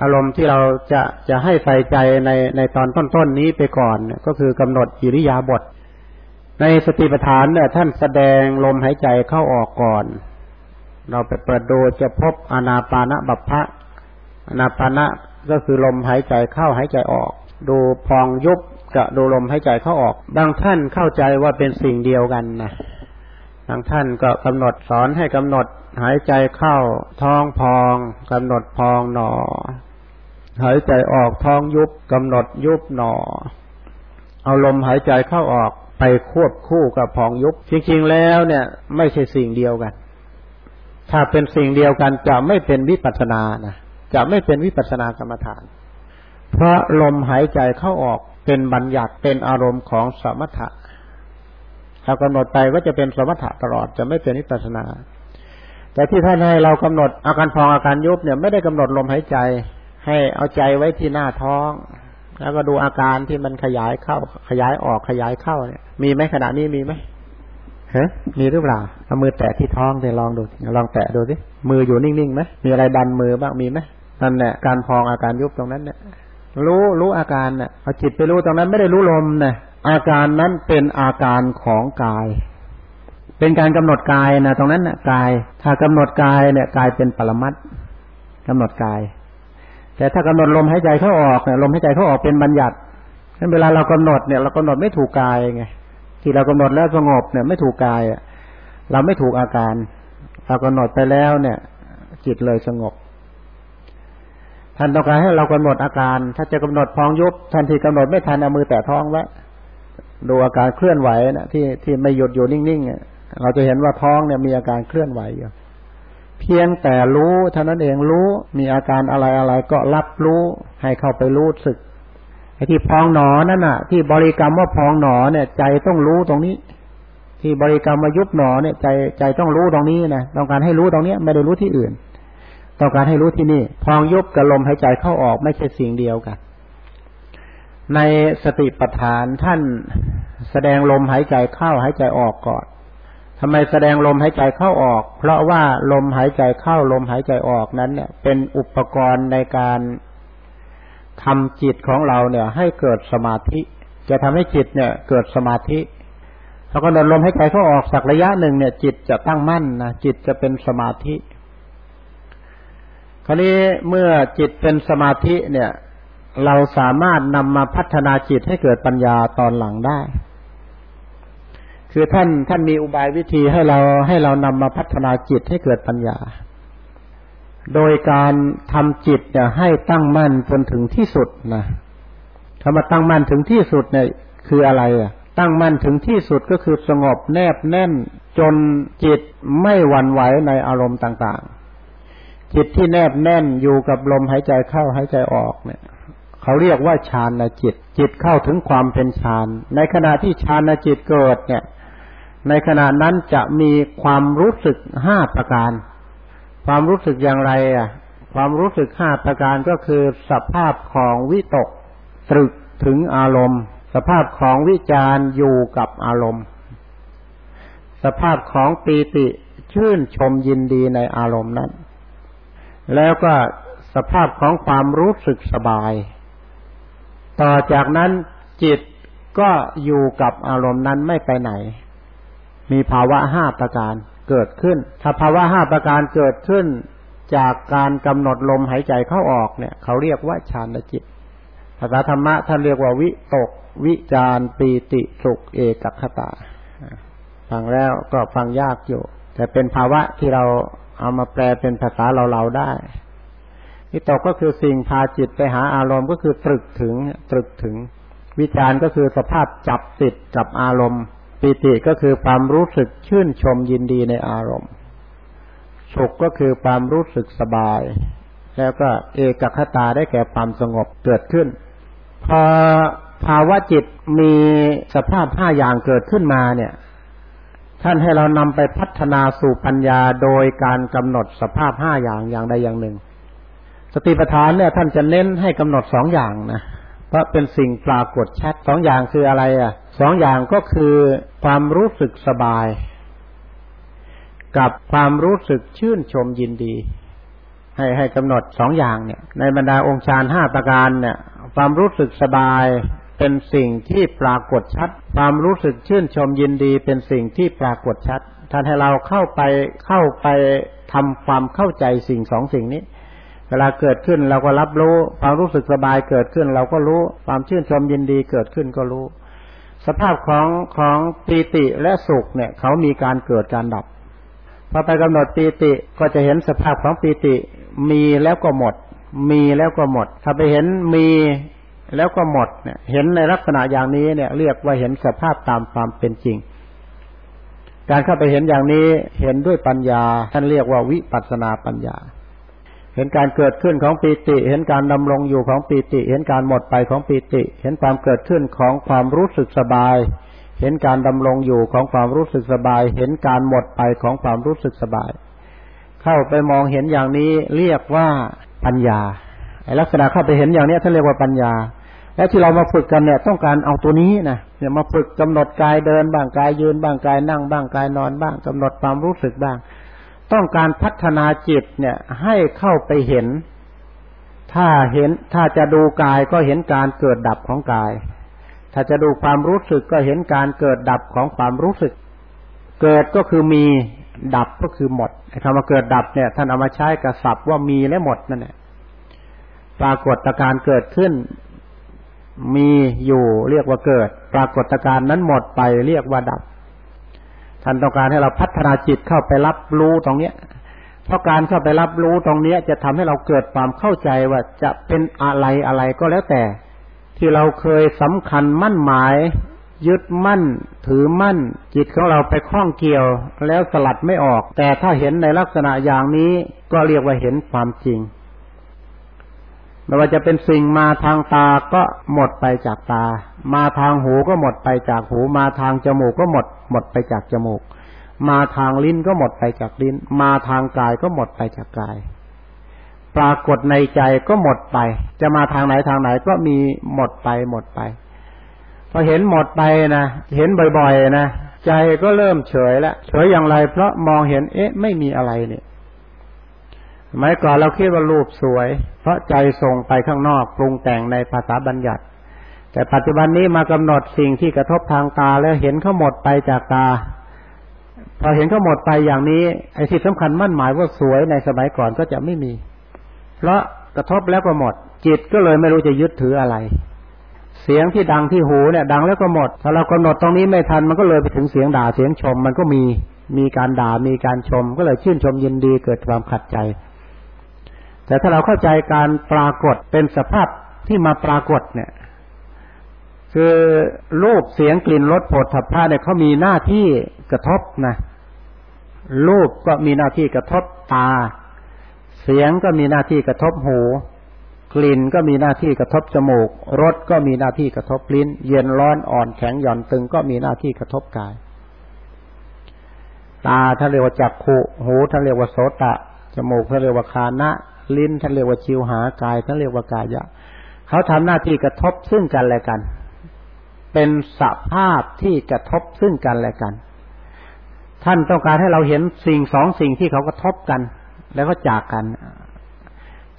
อารมณ์ที่เราจะจะให้ใส่ใจในในตอนต้นๆนนี้ไปก่อนก็คือกำหนดอิริยาบถในสติปัฏฐานเนี่ยท่านแสดงลมหายใจเข้าออกก่อน เราไปเปิดดูจะพบอนาปานะบัพพะอนาปานะก็คือลมหายใจเข้าหายใจออก ดูพองยุบกับดูลมหายใจเข้าออก บางท่านเข้าใจว่าเป็นสิ่งเดียวกันนะบางท่านก็กำหนดสอนให้กำหนดหายใจเข้าท้องพองกำหนดพองหนอ หายใจออกท้องยุบกำหนดยุบหนอ เอาลมหายใจเข้าออกไปควบคู่กับพองยุบ จริงๆแล้วเนี่ย ไม่ใช่สิ่งเดียวกัน ถ้าเป็นสิ่งเดียวกันจะไม่เป็นวิปัสสนานะจะไม่เป็นวิปัสสนากรรมฐาน เพราะลมหายใจเข้าออกเป็นบัญญัติเป็นอารมณ์ของสมถะถ้ากำหนดไปก็จะเป็นสมถะตลอดจะไม่เป็นวิปัสสนา แต่ที่ท่านให้เรากำหนดอาการพองอาการยุบเนี่ยไม่ได้กำหนดลมหายใจ ให้เอาใจไว้ที่หน้าท้อง แล้วก็ดูอาการที่มันขยายเข้า ขยายออกขยายเข้าเนี่ย มีไหมขณะนี้มีไหมเฮ้มีหรือเปล่าเอามือแตะที่ท้องเดี๋ยวลองดูลองแตะดูสิมืออยู่นิ่งๆไหมมีอะไรดันมือบ้างมีไหมนั่นแหละการพองอาการยุบตรงนั้นเนี่ยรู้รู้อาการเนี่ยเอาจิตไปรู้ตรงนั้นไม่ได้รู้ลมเนี่ยอาการนั้นเป็นอาการของกาย เป็นการกำหนดกายนะตรงนั้นนะกาย ถ้ากำหนดกายเนี่ยกายเป็นปรมัตกำหนดกาย แต่ถ้ากำหนดลมหายใจเข้าออกเนี่ยลมหายใจเข้าออกเป็นบัญญัตินั้นเวลาเรากำหนดเนี่ยเรากำหนดไม่ถูกกายไงที่เรากำหนดแล้วสงบเนี่ยไม่ถูกกายเราไม่ถูกอาการ เรากำหนดไปแล้วเนี่ย จิตเลยสงบท่านต้องการให้เรากำหนดอาการ ถ้าจะกำหนดพองยุบทันทีกำหนดไม่ทันเอามือแตะท้องไว้ดูอาการเคลื่อนไหวนะที่ที่ไม่หยุดอยู่นิ่งๆเราจะเห็นว่าท้องเนี่ยมีอาการเคลื่อนไหวอยู่ เพียงแต่รู้เท่านั้นเองรู้มีอาการอะไรอะไรก็รับรู้ให้เข้าไปรู้สึกไอ้ที่พองหนอนั่นน่ะ ที่บริกรรมว่าพองหนอเนี่ย ใจต้องรู้ตรงนี้ ที่บริกรรมมายุบหนอเนี่ยใจใจต้องรู้ตรงนี้นะต้องการให้รู้ตรงเนี้ยไม่ได้รู้ที่อื่น ต้องการให้รู้ที่นี่ พองยุบกับลมหายใจเข้าออกไม่ใช่สิ่งเดียวกัน ในสติปัฏฐานท่านแสดงลมหายใจเข้าหายใจออกก่อน ทำไมแสดงลมหายใจเข้าออก เพราะว่าลมหายใจเข้าลมหายใจออกนั้น เนี่ย เป็นอุปกรณ์ในการทำจิตของเราเนี่ย ให้เกิดสมาธิ จะทำให้จิตเนี่ย เกิดสมาธิพอกำหนดลมหายใจเข้าออกสักระยะหนึ่งเนี่ย จิตจะตั้งมั่นนะจิตจะเป็นสมาธิ คราวนี้เมื่อจิตเป็นสมาธิเนี่ย เราสามารถนำมาพัฒนาจิตให้เกิดปัญญาตอนหลังได้ คือท่านท่านมีอุบายวิธีให้เราให้เรานำมาพัฒนาจิตให้เกิดปัญญา โดยการทำจิตเนี่ยให้ตั้งมั่นจนถึงที่สุดนะคำว่าตั้งมั่นถึงที่สุดเนี่ยคืออะไรอะ ตั้งมั่นถึงที่สุดก็คือสงบแนบแน่นจนจิตไม่หวั่นไหวในอารมณ์ต่างๆ จิตที่แนบแน่นอยู่กับลมหายใจเข้าหายใจออกเนี่ยเขาเรียกว่าฌานจิต จิตเข้าถึงความเป็นฌาน ในขณะที่ฌานจิตเกิดเนี่ย ในขณะนั้นจะมีความรู้สึกห้าประการ ความรู้สึกอย่างไรอะ ความรู้สึกห้าประการก็คือสภาพของวิตก ตรึกถึงอารมณ์ สภาพของวิจารอยู่กับอารมณ์ สภาพของปีติชื่นชมยินดีในอารมณ์นั้น แล้วก็สภาพของความรู้สึกสบาย ต่อจากนั้นจิตก็อยู่กับอารมณ์นั้นไม่ไปไหน มีภาวะห้าประการเกิดขึ้น ถ้าภาวะห้าประการเกิดขึ้น จากการกำหนดลมหายใจเข้าออกเนี่ย เขาเรียกว่าฌานจิตภาษาธรรมะท่านเรียกว่าวิตก วิจารปีติสุขเอกคตาฟังแล้วก็ฟังยากอยู่ แต่เป็นภาวะที่เราเอามาแปลเป็นภาษาเราเราได้วิตกก็คือสิ่งพาจิตไปหาอารมณ์ก็คือตรึกถึงตรึกถึง วิจารก็คือสภาพจับติดกับอารมณ์ ปิติก็คือความรู้สึกชื่นชมยินดีในอารมณ์ สุขก็คือความรู้สึกสบาย แล้วก็เอกคตาได้แก่ความสงบเกิดขึ้น พอภาวะจิตมีสภาพห้าอย่างเกิดขึ้นมาเนี่ย ท่านให้เรานำไปพัฒนาสู่ปัญญาโดยการกำหนดสภาพห้าอย่างอย่างใดอย่างหนึ่ง สติปัฏฐานเนี่ย ท่านจะเน้นให้กำหนดสองอย่างนะ เพราะเป็นสิ่งปรากฏชัดสองอย่างคืออะไรอะสองอย่างก็คือความรู้สึกสบาย กับความรู้สึกชื่นชมยินดี ให้ให้กำหนดสองอย่างเนี่ย ในบรรดาองค์ฌานห้าประการเนี่ย ความรู้สึกสบายเป็นสิ่งที่ปรากฏชัด ความรู้สึกชื่นชมยินดี เป็นสิ่งที่ปรากฏชัดท่านให้เราเข้าไปเข้าไปทำความเข้าใจสิ่งสองสิ่งนี้ เวลาเกิดขึ้นเราก็รับรู้ ความรู้สึกสบายเกิดขึ้น เราก็รู้ ความชื่นชมยินดีเกิดขึ้นก็รู้ สภาพของของปีติและสุขเนี่ย เขามีการเกิดการดับพอไปกำหนดปีติก็จะเห็นสภาพของปีติ มีแล้วก็หมด มีแล้วก็หมด ถ้าไปเห็นมีแล้วก็หมดเนี่ยเห็นในลักษณะอย่างนี้เนี่ย เรียกว่าเห็นสภาพตามความเป็นจริง การเข้าไปเห็นอย่างนี้เห็นด้วยปัญญา ท่านเรียกว่าวิปัสนาปัญญา เห็นการเกิดขึ้นของปีติ เห็นการดำรงอยู่ของปีติ เห็นการหมดไปของปีติ เห็นความเกิดขึ้นของความรู้สึกสบาย เห็นการดำรงอยู่ของความรู้สึกสบาย เห็นการหมดไปของความรู้สึกสบาย เข้าไปมองเห็นอย่างนี้เรียกว่าปัญญาไอ้ลักษณะเข้าไปเห็นอย่างนี้ท่านเรียกว่าปัญญา และที่เรามาฝึกกันเนี่ยต้องการเอาตัวนี้นะเนี่ยมาฝึกกำหนดกายเดินบ้างกายยืนบ้างกายนั่งบ้างกายนอนบ้างกำหนดความรู้สึกบ้าง ต้องการพัฒนาจิตเนี่ยให้เข้าไปเห็น ถ้าเห็นถ้าจะดูกายก็เห็นการเกิดดับของกาย ถ้าจะดูความรู้สึกก็เห็นการเกิดดับของความรู้สึก เกิดก็คือมีดับก็คือหมดคำว่าเกิดดับเนี่ยท่านเอามาใช้กับศัพท์ว่ามีและหมดนั่นแหละปรากฏการเกิดขึ้น มีอยู่เรียกว่าเกิด ปรากฏการนั้นหมดไปเรียกว่าดับ ท่านต้องการให้เราพัฒนาจิตเข้าไปรับรู้ตรงเนี้ย เพราะการเข้าไปรับรู้ตรงเนี้ย จะทำให้เราเกิดความเข้าใจว่าจะเป็นอะไรอะไรก็แล้วแต่ ที่เราเคยสำคัญมั่นหมาย ยึดมั่น ถือมั่น จิตของเราไปคล้องเกี่ยว แล้วสลัดไม่ออก แต่ถ้าเห็นในลักษณะอย่างนี้ก็เรียกว่าเห็นความจริง ไม่ว่าจะเป็นสิ่งมาทางตาก็หมดไปจากตา มาทางหูก็หมดไปจากหู มาทางจมูกก็หมด หมดไปจากจมูก มาทางลิ้นก็หมดไปจากลิ้น มาทางกายก็หมดไปจากกาย ปรากฏในใจก็หมดไป จะมาทางไหนทางไหนก็มีหมดไปหมดไปพอเห็นหมดไปนะเห็นบ่อยๆนะใจก็เริ่มเฉยแล้วเฉยอย่างไร เพราะมองเห็นเอ๊ะไม่มีอะไรเนี่ย สมัยก่อนเราคิดว่ารูปสวย เพราะใจส่งไปข้างนอกปรุงแต่งในภาษาบัญญัติ แต่ปัจจุบันนี้มากำหนดสิ่งที่กระทบทางตาแล้วเห็นเขาหมดไปจากตา พอเห็นเขาหมดไปอย่างนี้ไอ้ที่สำคัญมั่นหมายว่าสวยในสมัยก่อนก็จะไม่มี เพราะกระทบแล้วก็หมด จิตก็เลยไม่รู้จะยึดถืออะไร เสียงที่ดังที่หูเนี่ย ดังแล้วก็หมดถ้าเรากำหนดตรงนี้ไม่ทันมันก็เลยไปถึงเสียงด่าเสียงชม มันก็มีมีการด่ามีการชม ก็เลยชื่นชมยินดีเกิดความขัดใจ แต่ถ้าเราเข้าใจการปรากฏเป็นสภาพที่มาปรากฏเนี่ย คือรูปเสียงกลิ่นรสผดถัพพะเนี่ยเขามีหน้าที่กระทบนะรูปก็มีหน้าที่กระทบตา เสียงก็มีหน้าที่กระทบหู กลิ่นก็มีหน้าที่กระทบจมูกรสก็มีหน้าที่กระทบลิ้น เย็นร้อนอ่อนแข็งหย่อนตึงก็มีหน้าที่กระทบกาย ตาท่านเรียกว่าจักขุหูท่านเรียกว่าโสตะจมูกท่านเรียกว่าคานะ ลิ้นท่านเรียกว่าชิวหากายท่านเรียกว่ากายะเขาทำหน้าที่กระทบซึ่งกันและกัน เป็นสภาพที่กระทบซึ่งกันและกัน ท่านต้องการให้เราเห็นสิ่งสองสิ่งที่เขากระทบกัน แล้วก็จากกัน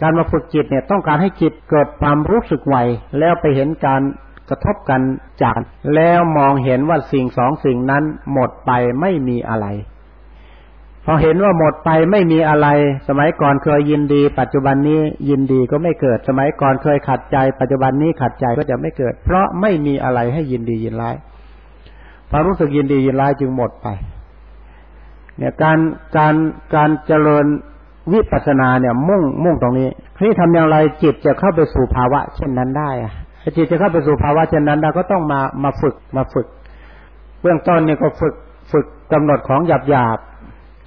การมาฝึกจิตเนี่ย ต้องการให้จิตเกิดความรู้สึกไวแล้วไปเห็นการกระทบกันจาก แล้วมองเห็นว่าสิ่งสองสิ่งนั้นหมดไปไม่มีอะไร พอเห็นว่าหมดไปไม่มีอะไร สมัยก่อนเคยยินดี ปัจจุบันนี้ยินดีก็ไม่เกิด สมัยก่อนเคยขัดใจ ปัจจุบันนี้ขัดใจก็จะไม่เกิด เพราะไม่มีอะไรให้ยินดียินร้ายความรู้สึกยินดียินร้ายจึงหมดไป เนี่ยการการการเจริญวิปัสสนาเนี่ย มุ่งมุ่งตรงนี้ที่ทำอย่างไรจิตจะเข้าไปสู่ภาวะ เช่นนั้นได้อะจิตจะเข้าไปสู่ภาวะเช่นนั้นเราก็ต้องมามาฝึกมาฝึก เบื้องต้นเนี่ยก็ฝึกฝึกกำหนดของหยาบหยาบ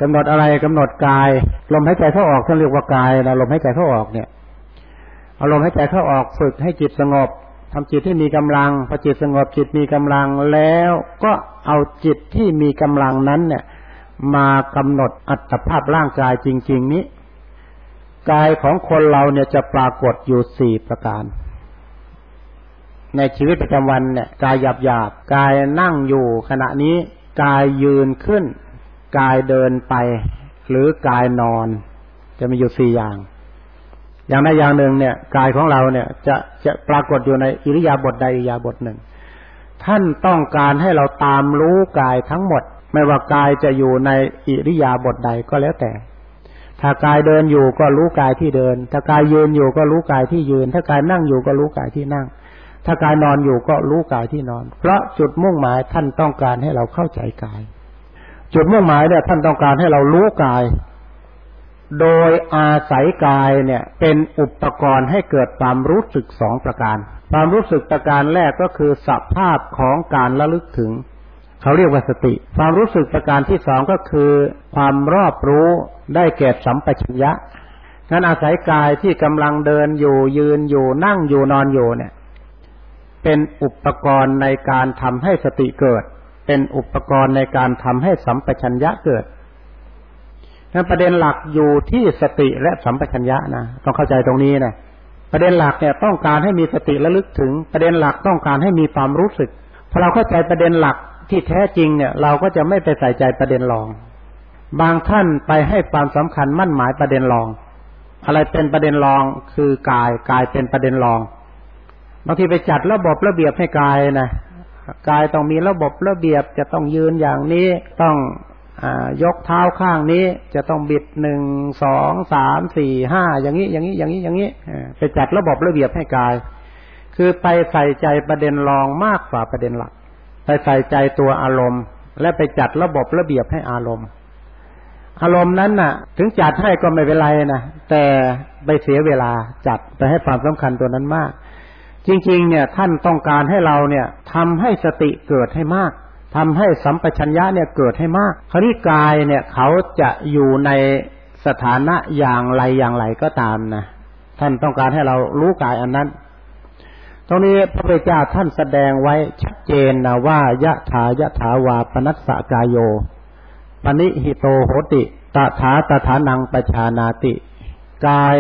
กำหนดอะไรกำหนดกาย ลมหายใจเข้าออกท่านเรียกว่ากายนะลมหายใจเข้าออกเนี่ยเอาลมหายใจเข้าออกฝึกให้จิตสงบทำจิตที่มีกำลังพอจิตสงบจิตมีกำลังแล้วก็เอาจิตที่มีกำลังนั้นเนี่ย มากำหนดอัตภาพร่างกายจริง ๆ นี้กายของคนเราเนี่ยจะปรากฏอยู่สี่ประการ ในชีวิตประจำวันเนี่ย กายหยาบหยาบกายนั่งอยู่ขณะนี้กายยืนขึ้น กายเดินไป หรือกายนอน จะมีอยู่สี่อย่าง อย่างใดอย่างหนึ่งเนี่ย กายของเราเนี่ย จะจะปรากฏอยู่ในอิริยาบถใดอิริยาบถหนึ่ง ท่านต้องการให้เราตามรู้กายทั้งหมด ไม่ว่ากายจะอยู่ในอิริยาบถใดก็แล้วแต่ ถ้ากายเดินอยู่ก็รู้กายที่เดิน ถ้ากายยืนอยู่ก็รู้กายที่ยืน ถ้ากายนั่งอยู่ก็รู้กายที่นั่งถ้ากายนอนอยู่ก็รู้กายที่นอน เพราะจุดมุ่งหมายท่านต้องการให้เราเข้าใจกาย จุดมุ่งหมายเนี่ยท่านต้องการให้เรารู้กาย โดยอาศัยกายเนี่ยเป็นอุปกรณ์ให้เกิดความรู้สึกสองประการ ความรู้สึกประการแรกก็คือสภาพของการระลึกถึง เขาเรียกว่าสติ ความรู้สึกประการที่สองก็คือ ความรอบรู้ได้แก่สัมปชัญญะนั้นอาศัยกายที่กำลังเดินอยู่ยืนอยู่นั่งอยู่นอนอยู่เนี่ย เป็นอุปกรณ์ในการทำให้สติเกิด เป็นอุปกรณ์ในการทำให้สัมปชัญญะเกิดนั้นประเด็นหลักอยู่ที่สติและสัมปชัญญะนะต้องเข้าใจตรงนี้นะประเด็นหลักเนี่ยต้องการให้มีสติระลึกถึง ประเด็นหลักต้องการให้มีความรู้สึกพอเราเข้าใจประเด็นหลักที่แท้จริงเนี่ยเราก็จะไม่ไปใส่ใจประเด็นรอง บางท่านไปให้ความสำคัญมั่นหมายประเด็นรอง อะไรเป็นประเด็นรองคือกายกายเป็นประเด็นรองบางทีไปจัดระบบระเบียบให้กายนะ กายต้องมีระบบระเบียบจะต้องยืนอย่างนี้ต้องยกเท้าข้างนี้จะต้องบิดหนึ่งสองสามสี่ห้าอย่างนี้อย่างนี้อย่างนี้อย่างนี้ไปจัดระบบระเบียบให้กาย คือไปใส่ใจประเด็นรองมากกว่าประเด็นหลัก ไปใส่ใจตัวอารมณ์ และไปจัดระบบระเบียบให้อารมณ์ อารมณ์นั้นน่ะ ถึงจัดให้ก็ไม่เป็นไรนะแต่ไปเสียเวลาจัดไปให้ความสำคัญตัวนั้นมาก จริง ๆ เนี่ย ท่านต้องการให้เราเนี่ยทำให้สติเกิดให้มากทำให้สัมปชัญญะเนี่ยเกิดให้มากคราวนี้กายเนี่ยเขาจะอยู่ในสถานะอย่างไรอย่างไรก็ตามนะท่านต้องการให้เรารู้กายอันนั้น ตรงนี้พระพุทธเจ้าท่านแสดงไว้ชัดเจนนะว่ายะถายะถาวาปนัสสะกายโยปณิหิโตโหติตถาตถานังปชานาติ กาย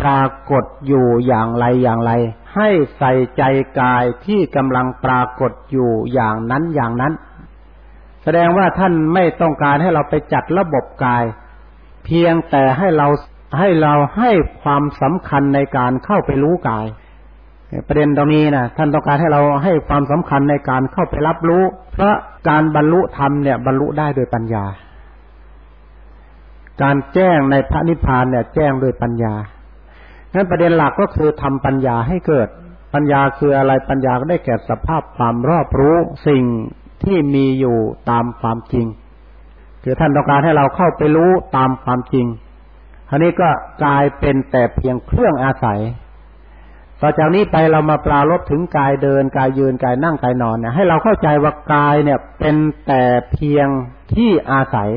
ปรากฏอยู่อย่างไรอย่างไร ให้ใส่ใจกายที่กำลังปรากฏอยู่อย่างนั้นอย่างนั้น แสดงว่าท่านไม่ต้องการให้เราไปจัดระบบกาย เพียงแต่ให้เราให้เราให้ความสำคัญในการเข้าไปรู้กาย ประเด็นตรงนี้นะท่านต้องการให้เราให้ความสำคัญในการเข้าไปรับรู้ เพราะการบรรลุธรรมเนี่ยบรรลุได้โดยปัญญา การแจ้งในพระนิพพานเนี่ยแจ้งโดยปัญญา นั้นประเด็นหลักก็คือทำปัญญาให้เกิด ปัญญาคืออะไรปัญญาก็ได้แก่สภาพความรอบรู้สิ่งที่มีอยู่ตามความจริง คือท่านต้องการให้เราเข้าไปรู้ตามความจริงคราวนี้ก็กลายเป็นแต่เพียงเครื่องอาศัยต่อจากนี้ไปเรามาปลารบถึงกายเดินกายยืนกายนั่งกายนอนเนี่ยให้เราเข้าใจว่ากายเนี่ยเป็นแต่เพียงที่อาศัย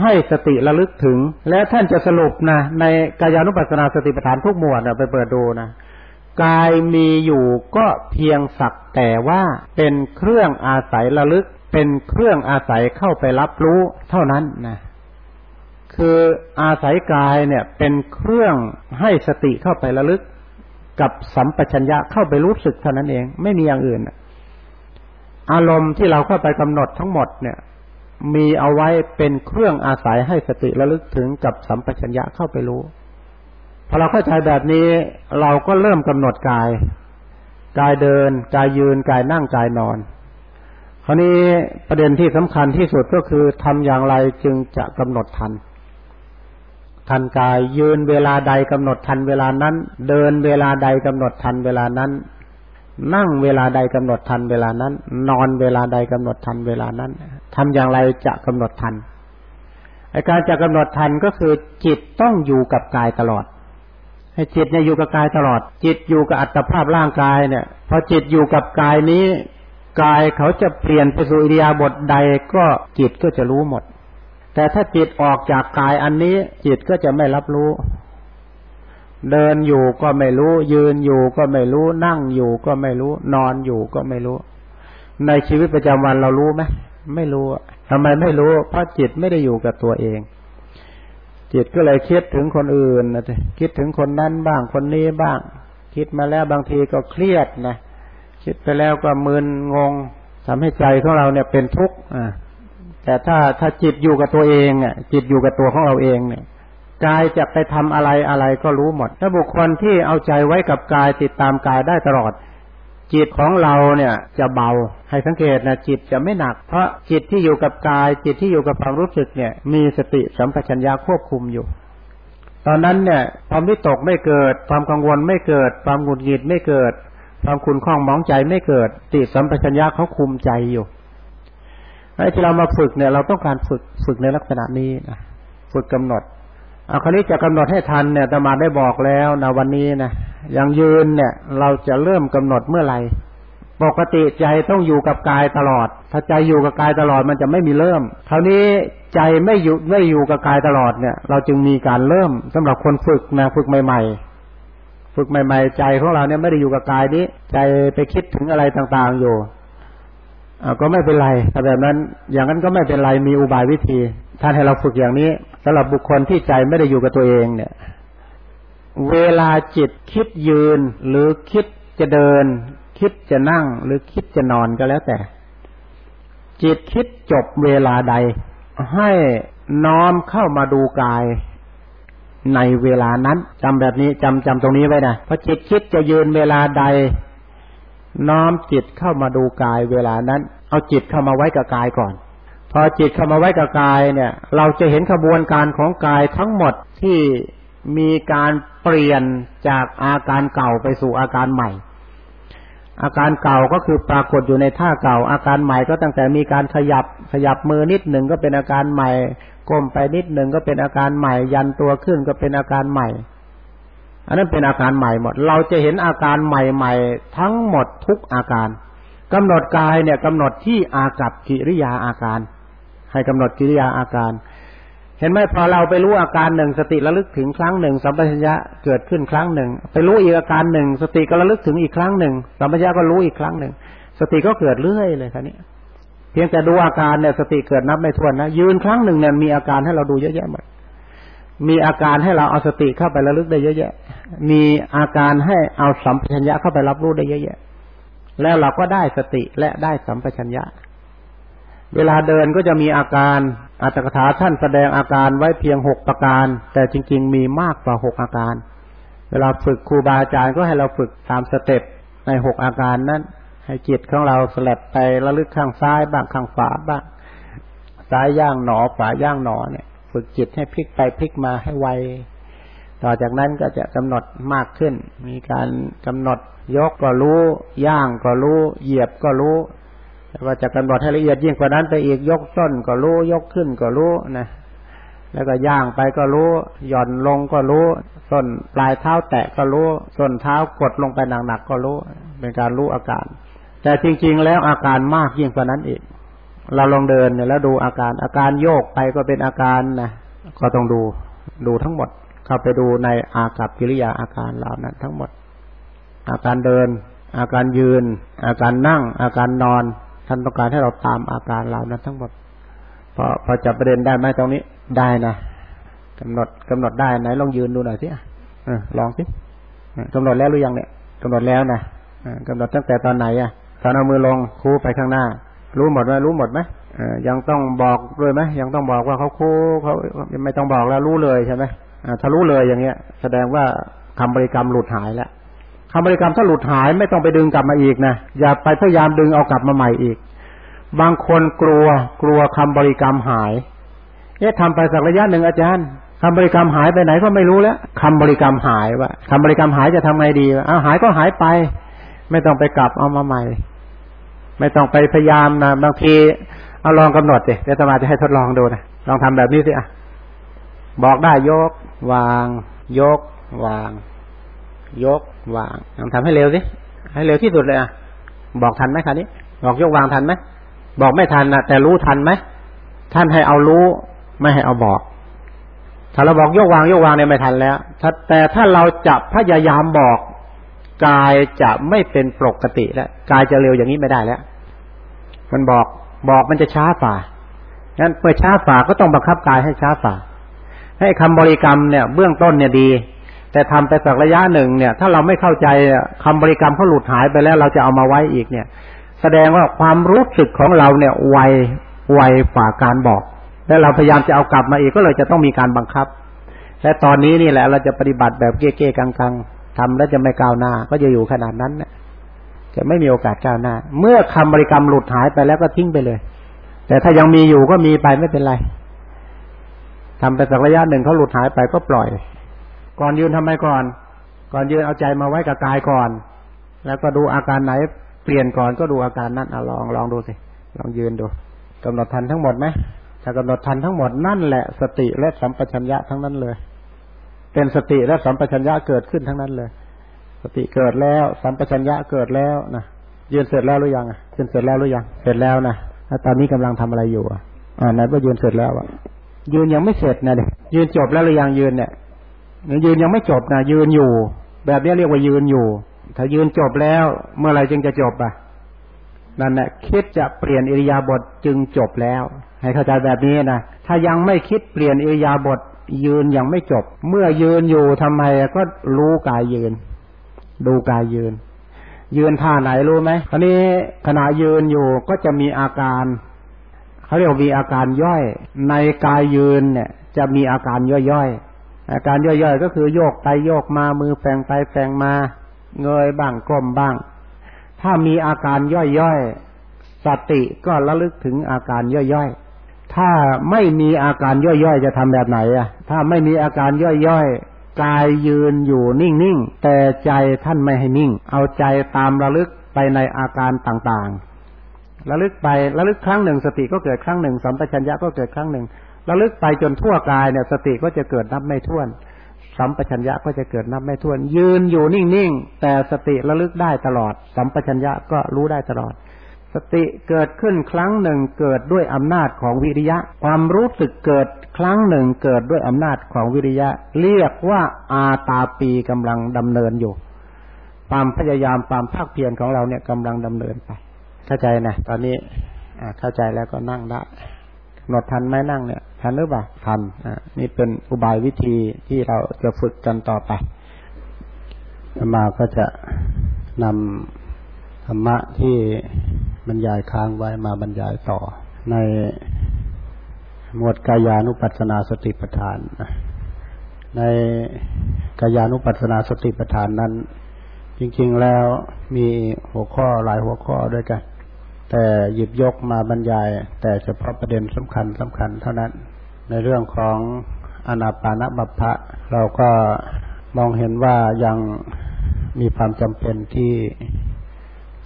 ให้สติระลึกถึง และท่านจะสรุปนะ ในกายานุปัสสนาสติปัฏฐานทุกหมวดนะไปเปิดดูนะกายมีอยู่ก็เพียงสักแต่ว่าเป็นเครื่องอาศัยระลึก เป็นเครื่องอาศัยเข้าไปรับรู้เท่านั้นนะคืออาศัยกายเนี่ย เป็นเครื่องให้สติเข้าไประลึก กับสัมปชัญญะเข้าไปรู้สึกเท่านั้นเอง ไม่มีอย่างอื่นอารมณ์ที่เราเข้าไปกำหนดทั้งหมดเนี่ย มีเอาไว้เป็นเครื่องอาศัยให้สติระลึกถึงกับสัมปชัญญะเข้าไปรู้ พอเราเข้าใจแบบนี้เราก็เริ่มกำหนดกาย กายเดิน กายยืน กายนั่ง กายนอน คราวนี้ประเด็นที่สำคัญที่สุดก็คือทำอย่างไรจึงจะกำหนดทัน ทันกายยืนเวลาใดกำหนดทันเวลานั้น เดินเวลาใดกำหนดทันเวลานั้น นั่งเวลาใดกำหนดทันเวลานั้น นอนเวลาใดกำหนดทันเวลานั้น ทำอย่างไรจะกำหนดทันไอการจะกำหนดทันก็คือจิตต้องอยู่กับกายตลอด ให้จิตเนี่ยอยู่กับกายตลอด จิตอยู่กับอัตภาพร่างกายเนี่ยพอจิตอยู่กับกายนี้ กายเขาจะเปลี่ยนไปสู่อิริยาบถใดก็จิตก็จะรู้หมด แต่ถ้าจิตออกจากกายอันนี้ จิตก็จะไม่รับรู้ เดินอยู่ก็ไม่รู้ ยืนอยู่ก็ไม่รู้ นั่งอยู่ก็ไม่รู้ นอนอยู่ก็ไม่รู้ ในชีวิตประจำวันเรารู้ไหม ไม่รู้ทำไมไม่รู้ เพราะจิตไม่ได้อยู่กับตัวเอง จิตก็เลยคิดถึงคนอื่นนะคิดถึงคนนั้นบ้างคนนี้บ้าง คิดมาแล้วบางทีก็เครียดนะคิดไปแล้วก็มึนงงทำให้ใจของเราเนี่ยเป็นทุกข์อ่าแต่ถ้าถ้าจิตอยู่กับตัวเองอะ จิตอยู่กับตัวของเราเองเนี่ยกายจะไปทำอะไรอะไรก็รู้หมด ถ้าบุคคลที่เอาใจไว้กับกายติดตามกายได้ตลอด จิตของเราเนี่ยจะเบาให้สังเกตนะจิตจะไม่หนัก เพราะจิตที่อยู่กับกาย จิตที่อยู่กับความรู้สึกเนี่ย มีสติสัมปชัญญะควบคุมอยู่ ตอนนั้นเนี่ยความวิตกไม่เกิด ความกังวลไม่เกิด ความหงุดหงิดไม่เกิด ความคุณข้องมองใจไม่เกิดติสัมปชัญญะเขาคุมใจอยู่ไอ้ที่เรามาฝึกเนี่ย เราต้องการฝึกฝึกในลักษณะนี้นะฝึกกำหนด เอาคราวนี้จะกำหนดให้ทันเนี่ยตมาได้บอกแล้วนะวันนี้นะอย่างยืนเนี่ย เราจะเริ่มกำหนดเมื่อไหร่ปกติใจต้องอยู่กับกายตลอด ถ้าใจอยู่กับกายตลอดมันจะไม่มีเริ่มคราวนี้ใจไม่อยู่ไม่อยู่กับกายตลอดเนี่ย เราจึงมีการเริ่มสำหรับคนฝึกนะฝึกใหม่ ๆ ฝึกใหม่ ๆ ใจของเราเนี่ยไม่ได้อยู่กับกายนี้ ใจไปคิดถึงอะไรต่างๆอยู่ก็ไม่เป็นไรถ้าแบบนั้น อย่างนั้นก็ไม่เป็นไรมีอุบายวิธีท่านให้เราฝึกอย่างนี้ สำหรับบุคคลที่ใจไม่ได้อยู่กับตัวเองเนี่ย เวลาจิตคิดยืน หรือคิดจะเดิน คิดจะนั่ง หรือคิดจะนอนก็แล้วแต่ จิตคิดจบเวลาใด ให้น้อมเข้ามาดูกายในเวลานั้นจำแบบนี้จำจำตรงนี้ไว้นะพอจิตคิดจะยืนเวลาใด น้อมจิตเข้ามาดูกายเวลานั้น เอาจิตเข้ามาไว้กับกายก่อน พอจิตเข้ามาไว้กับกายเนี่ย เราจะเห็นขบวนการของกายทั้งหมดที่มีการเปลี่ยนจากอาการเก่าไปสู่อาการใหม่ อาการเก่าก็คือปรากฏอยู่ในท่าเก่า อาการใหม่ก็ตั้งแต่มีการขยับขยับมือนิดหนึ่งก็เป็นอาการใหม่ก้มไปนิดหนึ่งก็เป็นอาการใหม่ ยันตัวขึ้นก็เป็นอาการใหม่ อันนั้นเป็นอาการใหม่หมด เราจะเห็นอาการใหม่ ๆ ทั้งหมดทุกอาการกำหนดกายเนี่ยกำหนดที่อากับกิริยาอาการ ให้กำหนดกิริยาอาการ เห็นไหมพอเราไปรู้อาการหนึ่งสติระลึกถึงครั้งหนึ่งสัมปชัญญะเกิดขึ้นครั้งหนึ่ง ไปรู้อีกอาการหนึ่งสติก็ระลึกถึงอีกครั้งหนึ่งสัมปชัญญะก็รู้อีกครั้งหนึ่ง สติก็เกิดเรื่อยเลยครับนี้เพียงแต่ดูอาการเนี่ยสติเกิดนับไม่ถ้วนนะยืนครั้งหนึ่งเนี่ยมีอาการให้เราดูเยอะแยะหมดมีอาการให้เราเอาสติเข้าไประลึกได้เยอะแยะ มีอาการให้เอาสัมปชัญญะเข้าไปรับรู้ได้เยอะแยะ แล้วเราก็ได้สติและได้สัมปชัญญะ เวลาเดินก็จะมีอาการอัตถกถาท่านแสดงอาการไว้เพียงหกประการ แต่จริง ๆ มีมากกว่าหกอาการ เวลาฝึกครูบาอาจารย์ก็ให้เราฝึกตามสเต็ปในหกอาการนั้น ให้จิตของเราสลับไประลึกข้างซ้ายบ้างข้างขวาบ้างซ้ายย่างหนอขวาย่างหนอเนี่ย ฝึกจิตให้พลิกไปพลิกมาให้ไวต่อจากนั้นก็จะกำหนดมากขึ้น มีการกำหนดยกก็รู้ ย่างก็รู้ เหยียบก็รู้ ว่าจะกำหนดให้ละเอียดยิ่งกว่านั้นไปอีกยกส้นก็รู้ยกขึ้นก็รู้นะแล้วก็ย่างไปก็รู้หย่อนลงก็รู้ส้นปลายเท้าแตะก็รู้ส้นเท้ากดลงไปหนักๆก็รู้เป็นการรู้อาการ แต่จริง ๆ แล้วอาการมากยิ่งกว่านั้นอีก เราลองเดินเนี่ยแล้วดูอาการอาการโยกไปก็เป็นอาการนะก็ต้องดูดูทั้งหมด เข้าไปดูในอากับกิริยาอาการเหล่านั้นทั้งหมด อาการเดิน อาการยืน อาการนั่ง อาการนอน ท่านต้องการให้เราตามอาการเหล่านั้นทั้งหมดพอพอจับประเด็นได้ไหมตรงนี้ได้นะกำหนดกำหนดได้ไหนลองยืนดูหน่อยสิอลองสิกำหนดแล้วหรือยังเนี่ยกำหนดแล้วนะกำหนดตั้งแต่ตอนไหนอะตอนเอามือลงคู่ไปข้างหน้า รู้หมดไหมรู้หมดไหมยังต้องบอกด้วยไหมยังต้องบอกว่าเขาคู่เขาไม่ต้องบอกแล้วรู้เลยใช่ไหมถ้ารู้เลยอย่างเงี้ย แสดงว่าคำบริกรรมหลุดหายแล้ว คำบริกรรมถ้าหลุดหายไม่ต้องไปดึงกลับมาอีกนะอย่าไปพยายามดึงเอากลับมาใหม่อีก บางคนกลัวกลัวคำบริกรรมหายเอ๊ะทำไปสักระยะหนึ่งอาจารย์คำบริกรรมหายไปไหนก็ไม่รู้แล้วคำบริกรรมหายว่าคำบริกรรมหายจะทำไงดีเอาหายก็หายไป ไม่ต้องไปกลับเอามาใหม่ ไม่ต้องไปพยายามนะบางทีเอาลองกำหนดสิเดี๋ยวตมาจะให้ทดลองดูนะลองทำแบบนี้สิอะบอกได้ยก วาง ยก วาง ยกวางลองทำให้เร็วสิให้เร็วที่สุดเลยอะบอกทันไหมคราวนี้ บอกยกวางทันไหมบอกไม่ทันนะแต่รู้ทันไหมท่านให้เอารู้ ไม่ให้เอาบอก ถ้าเราบอกยกวางยกวางเนี่ยไม่ทันแล้วแต่ถ้าเราจับพยายามบอกกายจะไม่เป็นปกติแล้วกายจะเร็วอย่างนี้ไม่ได้แล้ว มันบอกบอกมันจะช้าฝ่างั้นเมื่อช้าฝ่าก็ต้องบังคับกายให้ช้าฝ่าให้คำบริกรรมเนี่ย เบื้องต้นเนี่ยดี แต่ทำไปสักระยะหนึ่งเนี่ย ถ้าเราไม่เข้าใจคำบริกรรมเขาหลุดหายไปแล้วเราจะเอามาไว้อีกเนี่ย แสดงว่าความรู้สึกของเราเนี่ยไวไวกว่าการบอก แล้วเราพยายามจะเอากลับมาอีกก็เลยจะต้องมีการบังคับแต่ตอนนี้นี่แหละเราจะปฏิบัติแบบเก้ๆกังๆทำแล้วจะไม่ก้าวหน้า ก็จะอยู่ขนาดนั้นเนะจะไม่มีโอกาสก้าวหน้า เมื่อคำบริกรรมหลุดหายไปแล้วก็ทิ้งไปเลย แต่ถ้ายังมีอยู่ก็มีไปไม่เป็นไรทำไปสักระยะหนึ่งเขาหลุดหายไปก็ปล่อย ก่อนยืนทำไมก่อน ก่อนยืนเอาใจมาไว้กับกายก่อน แล้วก็ดูอาการไหนเปลี่ยนก่อนก็ดูอาการนั้นอลองลองดูสิลองยืนดูกำหนดทันทั้งหมดไหมถ้ากำหนดทันทั้งหมดนั่นแหละสติและสัมปชัญญะทั้งนั้นเลย เป็นสติและสัมปชัญญะเกิดขึ้นทั้งนั้นเลย สติเกิดแล้ว สัมปชัญญะเกิดแล้วนะยืนเสร็จแล้วหรือยังยืนเสร็จแล้วหรือยังเสร็จแล้วนะแล้วตอนนี้กำลังทำอะไรอยู่อะอ่าไหนว่ายืนเสร็จแล้วอะยืนยังไม่เสร็จนะเด็กยืนจบแล้วหรือยังยืนเนี่ย ยืนยังไม่จบนะยืนอยู่ แบบนี้เรียกว่ายืนอยู่ ถ้ายืนจบแล้ว เมื่อไรจึงจะจบอะนั่นแหละคิดจะเปลี่ยนอิริยาบถจึงจบแล้ว ให้เข้าใจแบบนี้นะถ้ายังไม่คิดเปลี่ยนอิริยาบถยืนยังไม่จบ เมื่อยืนอยู่ทำไมก็รู้กายยืน ดูกายยืน ยืนท่าไหนรู้ไหมคราวนี้ขณะยืนอยู่ก็จะมีอาการเขาเรียกมีอาการย่อย ในกายยืนเนี่ย จะมีอาการย่อยๆ อาการย่อยๆก็คือโยกไปโยกมามือแฝงไปแฝงมา เงยบ้างก้มบ้าง ถ้ามีอาการย่อยๆสติก็ระลึกถึงอาการย่อยๆถ้าไม่มีอาการย่อยๆจะทำแบบไหนอะ ถ้าไม่มีอาการย่อยๆกายยืนอยู่นิ่งๆแต่ใจท่านไม่ให้นิ่ง เอาใจตามระลึกไปในอาการต่างๆระลึกไประลึกครั้งหนึ่งสติก็เกิดครั้งหนึ่งสัมปชัญญะก็เกิดครั้งหนึ่ง ระลึกไปจนทั่วกายเนี่ยสติก็จะเกิดนับไม่ถ้วน สัมปชัญญะก็จะเกิดนับไม่ถ้วน ยืนอยู่นิ่งๆแต่สติระลึกได้ตลอด สัมปชัญญะก็รู้ได้ตลอด สติเกิดขึ้นครั้งหนึ่งเกิดด้วยอำนาจของวิริยะ ความรู้สึกเกิดครั้งหนึ่งเกิดด้วยอำนาจของวิริยะ เรียกว่าอาตาปีกำลังดำเนินอยู่ความพยายามความภาคเพียรของเราเนี่ยกำลังดำเนินไป เข้าใจนะตอนนี้เข้าใจแล้วก็นั่งได้ หนดทันไหมนั่งเนี่ย ทันหรือเปล่าทันอ่านี่เป็นอุบายวิธีที่เราจะฝึกกันต่อไปมาก็จะนำธรรมะที่บรรยายค้างไว้มาบรรยายต่อ ในหมวดกายานุปัสสนาสติปัฏฐาน ในกายานุปัสสนาสติปัฏฐานนั้น จริง ๆแล้วมีหัวข้อหลายหัวข้อด้วยกัน แต่หยิบยกมาบรรยาย แต่เฉพาะประเด็นสำคัญสำคัญเท่านั้น ในเรื่องของอนาปานบัพพะเราก็มองเห็นว่ายังมีความจำเป็นที่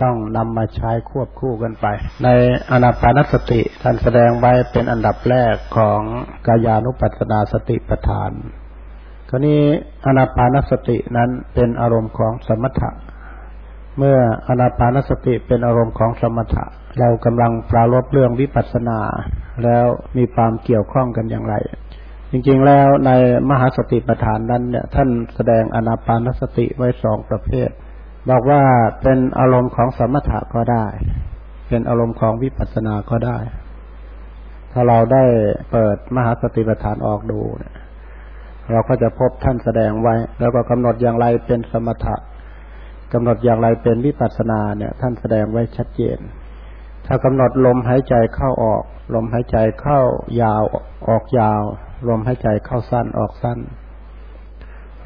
ต้องนำมาใช้ควบคู่กันไป ในอนาปานสติท่านแสดงไว้เป็นอันดับแรกของกายานุปัสสนาสติปัฏฐานคราวนี้อนาปานสตินั้นเป็นอารมณ์ของสมถะ เมื่ออนาปานสติเป็นอารมณ์ของสมถะ เรากำลังปรารบเรื่องวิปัสสนา แล้วมีความเกี่ยวข้องกันอย่างไร จริงๆแล้วในมหาสติปัฏฐานนั้นเนี่ย ท่านแสดงอนาปานสติไว้สองประเภท บอกว่าเป็นอารมณ์ของสมถะก็ได้ เป็นอารมณ์ของวิปัสสนาก็ได้ ถ้าเราได้เปิดมหาสติปัฏฐานออกดูเนี่ยเราก็จะพบท่านแสดงไว้ แล้วก็กำหนดอย่างไรเป็นสมถะ กำหนดอย่างไรเป็นวิปัสสนาเนี่ย ท่านแสดงไว้ชัดเจน ถ้ากำหนดลมหายใจเข้าออก ลมหายใจเข้ายาวออกยาว ลมหายใจเข้าสั้นออกสั้น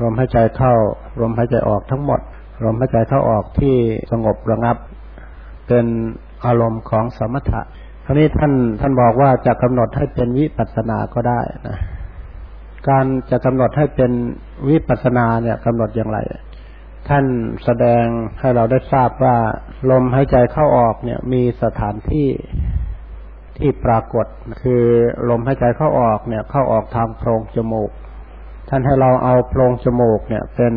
ลมหายใจเข้า ลมหายใจออกทั้งหมด ลมหายใจเข้าออกที่สงบระงับ เป็นอารมณ์ของสมถะคราวนี้ท่านท่านบอกว่าจะกำหนดให้เป็นวิปัสสนาก็ได้นะการจะกำหนดให้เป็นวิปัสสนาเนี่ยกำหนดอย่างไร ท่านแสดงให้เราได้ทราบว่าลมหายใจเข้าออกเนี่ย มีสถานที่ที่ปรากฏคือลมหายใจเข้าออกเนี่ย เข้าออกทางโพรงจมูก ท่านให้เราเอาโพรงจมูกเนี่ย เป็น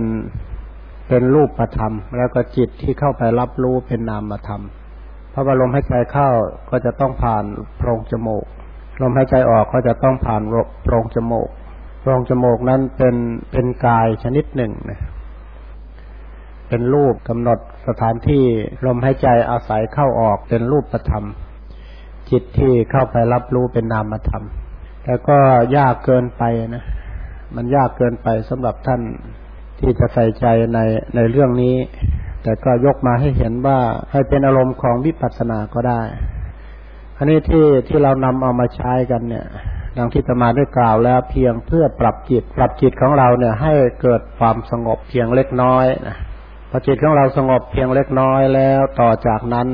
เป็นรูปธรรม แล้วก็จิตที่เข้าไปรับรู้เป็นนามธรรม เพราะว่าลมหายใจเข้าก็จะต้องผ่านโพรงจมูก ลมหายใจออกก็จะต้องผ่านโพรงจมูกโพรงจมูกนั้นเป็นเป็นกายชนิดหนึ่งนะ เป็นรูปกำหนดสถานที่ลมหายใจอาศัยเข้าออกเป็นรูปประธรรม จิตที่เข้าไปรับรู้เป็นนามธรรมแต่ก็ยากเกินไปนะ มันยากเกินไปสำหรับท่านที่จะใส่ใจในในเรื่องนี้ แต่ก็ยกมาให้เห็นว่าให้เป็นอารมณ์ของวิปัสสนาก็ได้อันนี้ที่ที่เรานำเอามาใช้กันเนี่ยนดังที่ตมาได้กล่าวแล้วเพียงเพื่อปรับจิต ปรับจิตของเราเนี่ย ให้เกิดความสงบเพียงเล็กน้อยนะ พอจิตของเราสงบเพียงเล็กน้อยแล้วต่อจากนั้น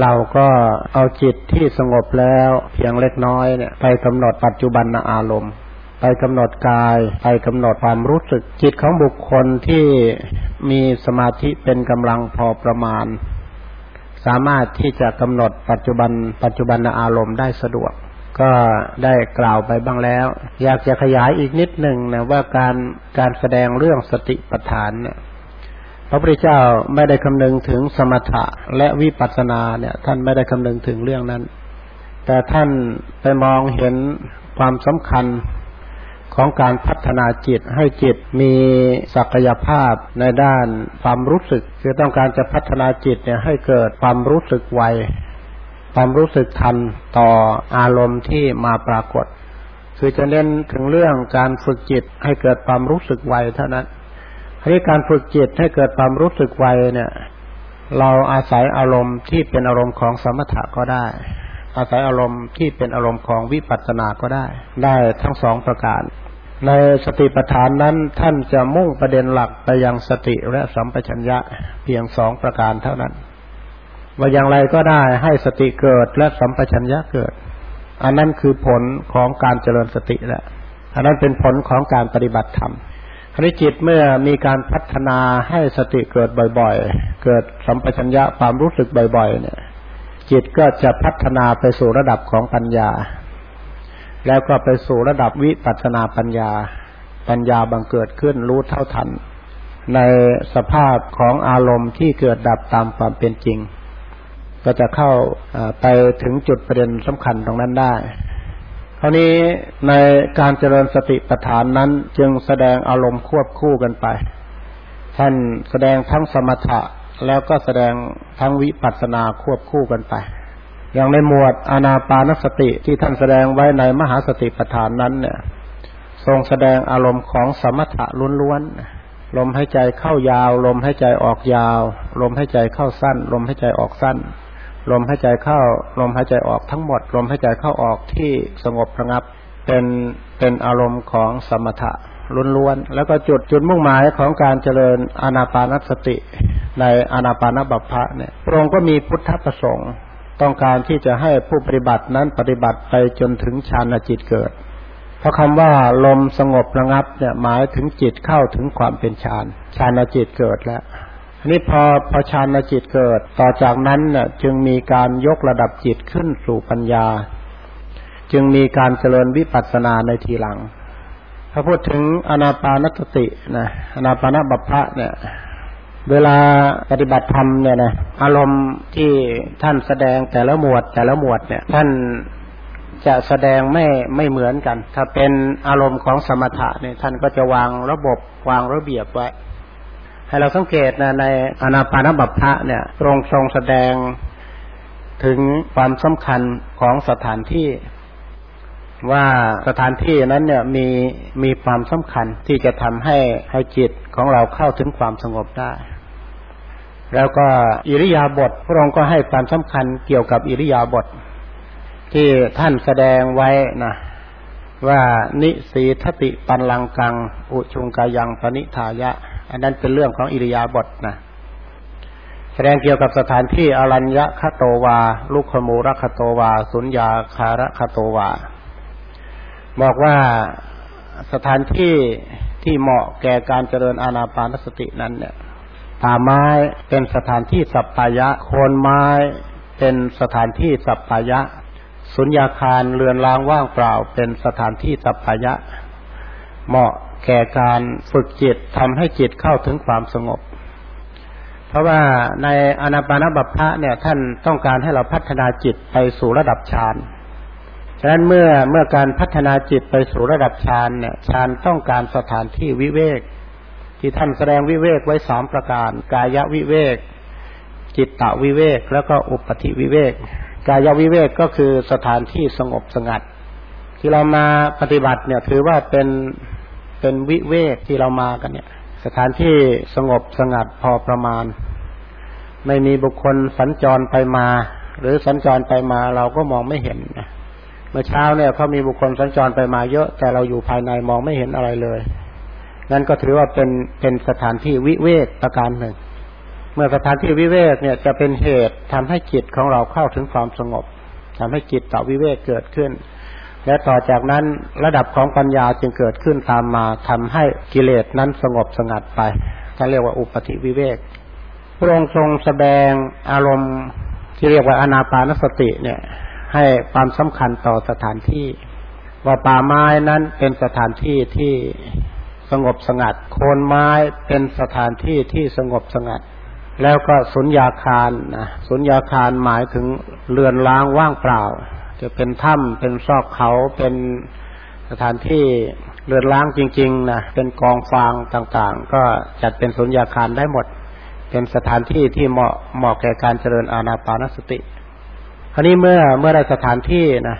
เราก็เอาจิตที่สงบแล้วเพียงเล็กน้อยเนี่ย ไปกำหนดปัจจุบันอารมณ์ ไปกำหนดกาย ไปกำหนดความรู้สึกจิตของบุคคลที่มีสมาธิเป็นกำลังพอประมาณ สามารถที่จะกำหนดปัจจุบัน ปัจจุบันอารมณ์ได้สะดวกก็ได้กล่าวไปบ้างแล้ว อยากจะขยายอีกนิดหนึ่งนะว่าการการแสดงเรื่องสติปัฏฐานเนี่ย พระพุทธเจ้าไม่ได้คำนึงถึงสมถะและวิปัสสนาเนี่ย ท่านไม่ได้คำนึงถึงเรื่องนั้น แต่ท่านไปมองเห็นความสำคัญของการพัฒนาจิตให้จิตมีศักยภาพในด้านความรู้สึก คือต้องการจะพัฒนาจิตเนี่ยให้เกิดความรู้สึกไวความรู้สึกทันต่ออารมณ์ที่มาปรากฏ คือจะเน้นถึงเรื่องการฝึกจิตให้เกิดความรู้สึกไวเท่านั้น ทีนี้การฝึกจิตให้เกิดความรู้สึกไวเนี่ย เราอาศัยอารมณ์ที่เป็นอารมณ์ของสมถะก็ได้ อาศัยอารมณ์ที่เป็นอารมณ์ของวิปัสสนาก็ได้ ได้ทั้งสองประการ ในสติปัฏฐานนั้นท่านจะมุ่งประเด็นหลักไปยังสติและสัมปชัญญะเพียงสองประการเท่านั้น ว่าอย่างไรก็ได้ให้สติเกิดและสัมปชัญญะเกิด อันนั้นคือผลของการเจริญสติแหละอันนั้นเป็นผลของการปฏิบัติธรรม คณิจิตเมื่อมีการพัฒนาให้สติเกิดบ่อย ๆ เกิดสัมปชัญญะความรู้สึกบ่อย ๆ เนี่ย จิตก็จะพัฒนาไปสู่ระดับของปัญญา แล้วก็ไปสู่ระดับวิปัสนาปัญญา ปัญญาบังเกิดขึ้นรู้เท่าทัน ในสภาพของอารมณ์ที่เกิดดับตามความเป็นจริง ก็จะเข้าไปถึงจุดประเด็นสำคัญตรงนั้นได้ ราวนี้ในการเจริญสติปัฏฐานนั้นจึงแสดงอารมณ์ควบคู่กันไป ท่านแสดงทั้งสมถะแล้วก็แสดงทั้งวิปัสสนาควบคู่กันไป อย่างในหมวดอานาปานสติที่ท่านแสดงไว้ในมหาสติปัฏฐานนั้น เนี่ย ทรงแสดงอารมณ์ของสมถะล้วนๆลมหายใจเข้ายาว ลมหายใจออกยาว ลมหายใจเข้าสั้น ลมหายใจออกสั้น ลมหายใจเข้าลมหายใจออกทั้งหมด ลมหายใจเข้าออกที่สงบระงับ เป็นเป็นอารมณ์ของสมถะล้วนๆแล้วก็จุดจุดมุ่งหมายของการเจริญอานาปานสติ ในอานาปานบัพพะเนี่ยพระองค์ก็มีพุทธประสงค์ต้องการที่จะให้ผู้ปฏิบัตินั้นปฏิบัติไปจนถึงฌานจิตเกิด เพราะคำว่าลมสงบระงับเนี่ยหมายถึงจิตเข้าถึงความเป็นฌานฌานจิตเกิดแล้ว นี่พอพอฌานจิตเกิด ต่อจากนั้นน่ะจึงมีการยกระดับจิตขึ้นสู่ปัญญา จึงมีการเจริญวิปัสสนาในทีหลัง ถ้าพูดถึงอนาปานสตินะอนาปานบัพพะเนี่ย เวลาปฏิบัติธรรมเนี่ยนะอารมณ์ที่ท่านแสดงแต่ละหมวดแต่ละหมวดเนี่ย ท่านจะแสดงไม่ไม่เหมือนกัน ถ้าเป็นอารมณ์ของสมถะเนี่ยท่านก็จะวางระบบวางระเบียบไว้ ให้เราสังเกตนะในอนาปานบัพพะเนี่ยตรงทรงแสดงถึงความสำคัญของสถานที่ ว่าสถานที่นั้นเนี่ยมีมีความสำคัญที่จะทำให้ให้จิตของเราเข้าถึงความสงบได้ แล้วก็อิริยาบถพระองค์ก็ให้ความสำคัญเกี่ยวกับอิริยาบถทที่ท่านแสดงไว้นะว่านิสีทติปันลังกัง อุชุงกายังปณิทายะ อันนั้นเป็นเรื่องของอิริยาบถนะแสดงเกี่ยวกับสถานที่อรัญญคโตวา ลุคมูรคโตวา สุญญาคารคโตวา บอกว่าสถานที่ที่เหมาะแก่การเจริญอานาปานสตินั้นเนี่ยป่าไม้เป็นสถานที่สัปปายะ โคนไม้เป็นสถานที่สัปปายะ สุญญาคารเรือนรางว่างเปล่า เป็นสถานที่สัปปายะ เหมาะ แก่การฝึกจิตทำให้จิตเข้าถึงความสงบ เพราะว่าในอนาปานบัพพะเนี่ย ท่านต้องการให้เราพัฒนาจิตไปสู่ระดับฌานฉะนั้นเมื่อเมื่อการพัฒนาจิตไปสู่ระดับฌานเนี่ยฌานต้องการสถานที่วิเวก ที่ท่านแสดงวิเวกไว้สามประการ กายวิเวก จิตตวิเวก แล้วก็อุปธิวิเวก กายวิเวกก็คือสถานที่สงบสงัด ที่เรามาปฏิบัติเนี่ยถือว่าเป็น เป็นวิเวกที่เรามากันเนี่ย สถานที่สงบสงัดพอประมาณ ไม่มีบุคคลสัญจรไปมา หรือสัญจรไปมาเราก็มองไม่เห็นนะมื่อเช้าเนี่ยเขามีบุคคลสัญจรไปมาเยอะ แต่เราอยู่ภายในมองไม่เห็นอะไรเลยนั่นก็ถือว่าเป็นเป็นสถานที่วิเวกประการหนึ่ง เมื่อสถานที่วิเวกเนี่ยจะเป็นเหตุทำให้จิตของเราเข้าถึงความสงบทำให้จิตต่อวิเวกเกิดขึ้น และต่อจากนั้นระดับของปัญญาจึงเกิดขึ้นตามมาทำให้กิเลสนั้นสงบสงัดไปท่านเรียกว่าอุปธิวิเวกพระองค์ทรงแสดงอารมณ์ที่เรียกว่าอนาปานสติเนี่ย ให้ความสำคัญต่อสถานที่ ว่าป่าไม้นั้นเป็นสถานที่ที่สงบสงัด โคนไม้เป็นสถานที่ที่สงบสงัด แล้วก็สุญญาคารนะสุญญาคารหมายถึงเรือนล้างว่างเปล่า จะเป็นถ้ำเป็นซอกเขาเป็นสถานที่เรือนล้างจริง ๆนะเป็นกองฟางต่างๆ ก็จัดเป็นสุญญาคารได้หมด เป็นสถานที่ที่เหมาะเหมาะแก่การเจริญอาณาปานสติ คราวนี้เมื่อเมื่อได้สถานที่นะ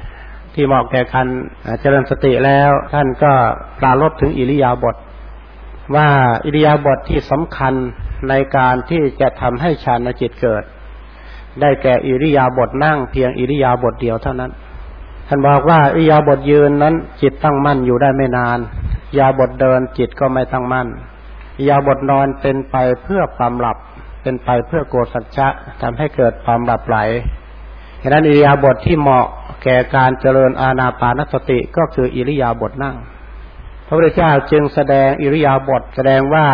ที่เหมาะแก่การเจริญสติแล้ว ท่านก็ปราลบถึงอิริยาบถว่าอิริยาบถทที่สำคัญในการที่จะทำให้ฌานจิตเกิด ได้แก่อิริยาบถนั่งเพียงอิริยาบถเดียวเท่านั้น ท่านบอกว่าอิริยาบถยืนนั้น จิตตั้งมั่นอยู่ได้ไม่นานยาบทเดินจิตก็ไม่ตั้งมั่นยาบทนอนเป็นไปเพื่อความหลับ เป็นไปเพื่อโกสัจจะทำให้เกิดความหลับไหลฉะนั้นอิริยาบถทที่เหมาะแก่การเจริญอาณาปานสติก็คืออิริยาบถนั่ง พระพุทธเจ้าจึงแสดงอิริยาบถแสดงว่า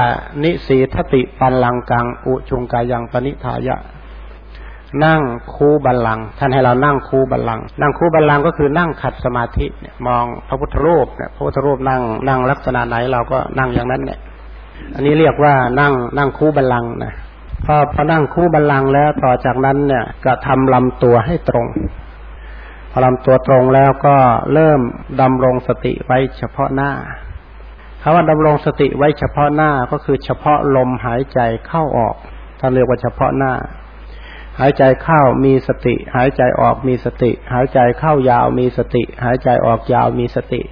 นิสีทติปันลังกัง อุชุงกายังปณิทายะ นั่งคูบัลลังท่านให้เรานั่งคูบัลลังนั่งคูบัลลังก็คือนั่งขัดสมาธิเนี่ยมองพระพุทธรูปเนี่ยพระพุทธรูปนั่งนั่งลักษณะไหนเราก็นั่งอย่างนั้นเนี่ยอันนี้เรียกว่านั่งนั่งคูบัลลังนะพอพอนั่งคู่บัลลังแล้วต่อจากนั้นเนี่ยก็ทำลำตัวให้ตรงพอลำตัวตรงแล้วก็เริ่มดำรงสติไว้เฉพาะหน้าคำว่าดำรงสติไว้เฉพาะหน้าก็คือเฉพาะลมหายใจเข้าออกท่านเรียกว่าเฉพาะหน้า หายใจเข้ามีสติ หายใจออกมีสติ หายใจเข้ายาวมีสติ หายใจออกยาวมีสติ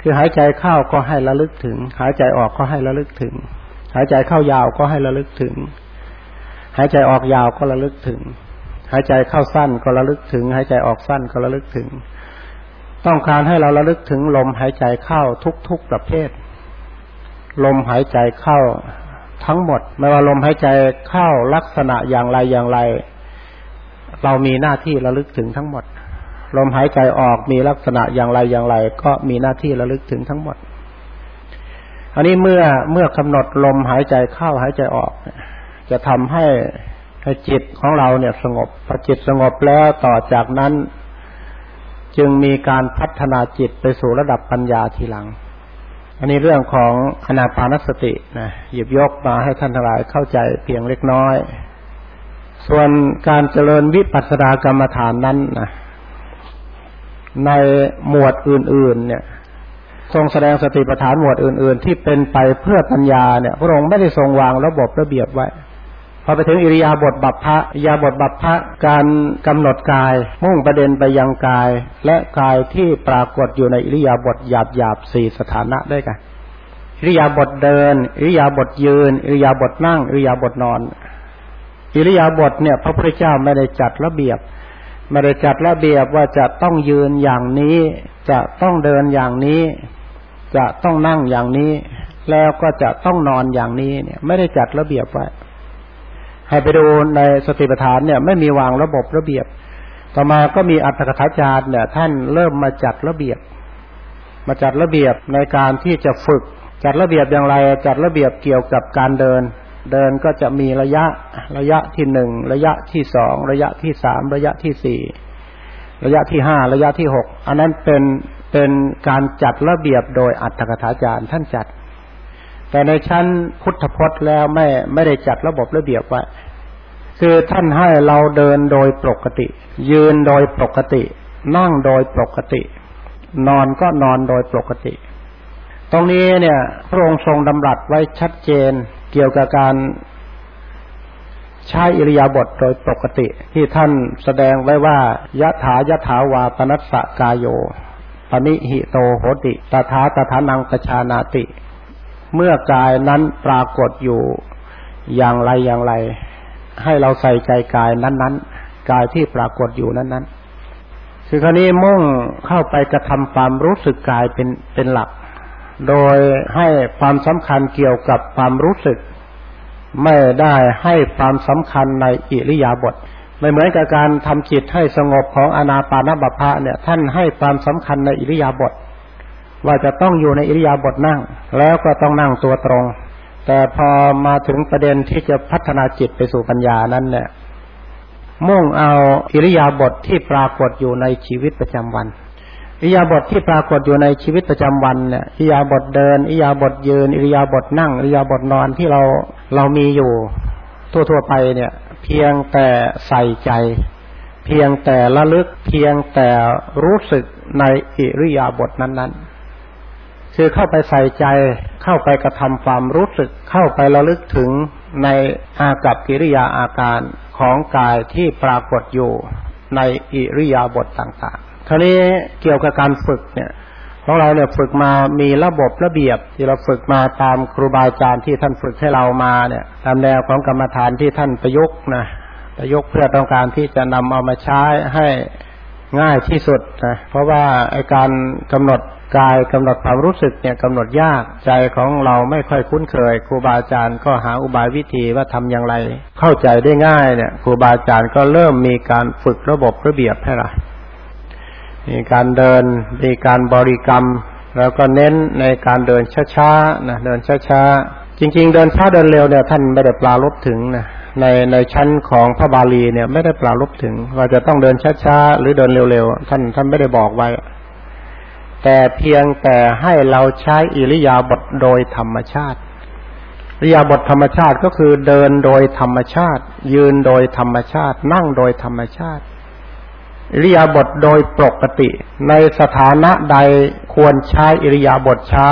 คือหายใจเข้าก็ให้ระลึกถึง หายใจออกก็ให้ระลึกถึง หายใจเข้ายาวก็ให้ระลึกถึง หายใจออกยาวก็ระลึกถึง หายใจเข้าสั้นก็ระลึกถึง หายใจออกสั้นก็ระลึกถึง ต้องการให้เราระลึกถึงลมหายใจเข้าทุกๆประเภท ลมหายใจเข้าทั้งหมด ไม่ว่าลมหายใจเข้าลักษณะอย่างไรอย่างไร เรามีหน้าที่ระลึกถึงทั้งหมด ลมหายใจออกมีลักษณะอย่างไรอย่างไร ก็มีหน้าที่ระลึกถึงทั้งหมด อันนี้เมื่อเมื่อกำหนดลมหายใจเข้าหายใจออก จะทำให้ให้จิตของเราเนี่ยสงบพอจิตสงบแล้วต่อจากนั้น จึงมีการพัฒนาจิตไปสู่ระดับปัญญาทีหลัง อันนี้เรื่องของอนาปานสตินะหยิบยกมาให้ท่านทั้งหลายเข้าใจเพียงเล็กน้อย ส่วนการเจริญวิปัสสนากรรมฐานนั้นนะในหมวดอื่น ๆ เนี่ย ทรงแสดงสติปัฏฐานหมวดอื่น ๆ ที่เป็นไปเพื่อปัญญาเนี่ย พระองค์ไม่ได้ทรงวางระบบระเบียบไว้พอไปถึงอิริยาบถบัพพะอิริยาบถบัพพะการกำหนดกาย มุ่งประเด็นไปยังกาย และกายที่ปรากฏอยู่ในอิริยาบถหยาบหยาบสี่สถานะได้กันอิริยาบถเดินอิริยาบถยืนอิริยาบถนั่งอิริยาบถนอน อิริยาบถเนี่ย พระพุทธเจ้าไม่ได้จัดระเบียบ ไม่ได้จัดระเบียบว่าจะต้องยืนอย่างนี้ จะต้องเดินอย่างนี้ จะต้องนั่งอย่างนี้ แล้วก็จะต้องนอนอย่างนี้เนี่ย ไม่ได้จัดระเบียบไว้ให้ไปดูในสติปัฏฐานเนี่ย ไม่มีวางระบบระเบียบ ต่อมาก็มีอัตถกถาจารย์เนี่ย ท่านเริ่มมาจัดระเบียบ มาจัดระเบียบในการที่จะฝึก จัดระเบียบอย่างไร จัดระเบียบเกี่ยวกับการเดิน เดินก็จะมีระยะระยะที่หนึ่งระยะที่สองระยะที่สามระยะที่สี่ระยะที่ห้าระยะที่หกอันนั้นเป็นเป็นการจัดระเบียบโดยอัตถกถาจารย์ท่านจัด แต่ในชั้นพุทธพจน์แล้วไม่ไม่ได้จัดระบบระเบียบไว้คือท่านให้เราเดินโดยปกติ ยืนโดยปกติ นั่งโดยปกติ นอนก็นอนโดยปกติ ตรงนี้เนี่ย พระองค์ทรงดำรัสไว้ชัดเจน กี่ยวกับการใช้อิริยาบถโดยปกติ ที่ท่านแสดงไว้ว่ายะถายะถาวาปนัสสะกายโยปณิหิโตโหติตถาตถานังปชานาติ เมื่อกายนั้นปรากฏอยู่อย่างไรอย่างไร ให้เราใส่ใจกายนั้นๆ กายที่ปรากฏอยู่นั้นๆคือคราวนี้มุ่งเข้าไปกระทำความรู้สึกกายเป็นเป็นหลัก โดยให้ความสำคัญเกี่ยวกับความรู้สึก ไม่ได้ให้ความสำคัญในอิริยาบถไม่เหมือนกับการทำจิตให้สงบของอนาปานบัพพะเนี่ย ท่านให้ความสำคัญในอิริยาบถว่าจะต้องอยู่ในอิริยาบถนั่ง แล้วก็ต้องนั่งตัวตรง แต่พอมาถึงประเด็นที่จะพัฒนาจิตไปสู่ปัญญานั้นเนี่ยมุ่งเอาอิริยาบถทที่ปรากฏอยู่ในชีวิตประจำวัน อิริยาบถทที่ปรากฏอยู่ในชีวิตประจำวันเนี่ยอิริยาบถเดินอิริยาบถยืนอิริยาบถนั่งอิริยาบถนอนที่เราเรามีอยู่ทั่วๆไปเนี่ย เพียงแต่ใส่ใจ เพียงแต่ละลึกเพียงแต่รู้สึกในอิริยาบถนั้น ๆ คือเข้าไปใส่ใจ เข้าไปกระทำความรู้สึก เข้าไประลึกถึงในอากับกิริยาอาการของกายที่ปรากฏอยู่ในอิริยาบถต่างๆ คราวนี้เกี่ยวกับการฝึกเนี่ยของเราเนี่ยฝึกมามีระบบระเบียบ ที่เราฝึกมาตามครูบาอาจารย์ที่ท่านฝึกให้เรามาเนี่ย ตามแนวของกรรมฐานที่ท่านประยุกต์นะประยุกต์เพื่อต้องการที่จะนำเอามาใช้ให้ง่ายที่สุดนะเพราะว่าไอการกำหนดกายกำหนดความรู้สึกเนี่ยกำหนดยากใจของเราไม่ค่อยคุ้นเคย ครูบาอาจารย์ก็หาอุบายวิธีว่าทำอย่างไร เข้าใจได้ง่ายเนี่ย ครูบาอาจารย์ก็เริ่มมีการฝึกระบบระเบียบให้เรา มีการเดินมีการบริกรรม แล้วก็เน้นในการเดินช้าๆนะเดินช้าๆจริง ๆ เดินช้าเดินเร็วเนี่ยท่านไม่ได้ปลาลบถึงนะในในชั้นของพระบาลีเนี่ย ไม่ได้ปลาลบถึงว่าจะต้องเดินช้าๆหรือเดินเร็วๆท่านท่านไม่ได้บอกไว้ แต่เพียงแต่ให้เราใช้อิริยาบถโดยธรรมชาติอิริยาบถธรรมชาติก็คือเดินโดยธรรมชาติ ยืนโดยธรรมชาติ นั่งโดยธรรมชาติ อิริยาบถโดยปกติ ในสถานะใดควรใช้อิริยาบถช้า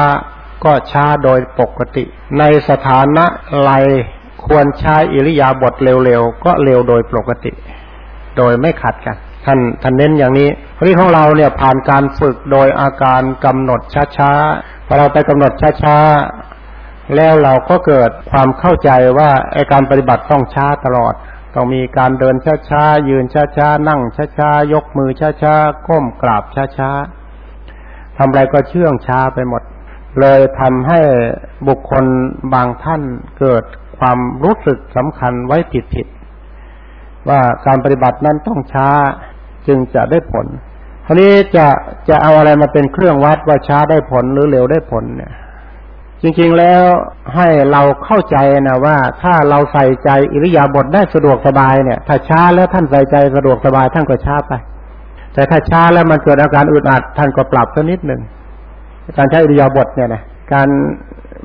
ก็ช้าโดยปกติ ในสถานะไรควรใช้อิริยาบถเร็วๆก็เร็วโดยปกติ โดยไม่ขัดกันท่านท่านเน้นอย่างนี้พรีของเราเนี่ยผ่านการฝึกโดยอาการกำหนดช้าๆพอเราไปกำหนดช้าๆแล้วเราก็เกิดความเข้าใจว่าไอการปฏิบัติต้องช้าตลอด ต้องมีการเดินช้าๆ ยืนช้าๆ นั่งช้าๆ ยกมือช้าๆ ก้มกราบช้าๆทำอะไรก็เชื่องช้าไปหมด เลยทำให้บุคคลบางท่านเกิดความรู้สึกสำคัญไว้ผิดๆ ว่าการปฏิบัตินั้นต้องช้าจึงจะได้ผลคราวนี้จะจะเอาอะไรมาเป็นเครื่องวัดว่าช้าได้ผลหรือเร็วได้ผลเนี่ย จริงๆแล้วให้เราเข้าใจนะว่า ถ้าเราใส่ใจอิริยาบถได้สะดวกสบายเนี่ย ถ้าช้าแล้วท่านใส่ใจสะดวกสบายท่านก็ช้าไป แต่ถ้าช้าแล้วมันเกิดอาการอึดอัดท่านก็ปรับสักนิดหนึ่งการใช้อิริยาบถเนี่ยนะการ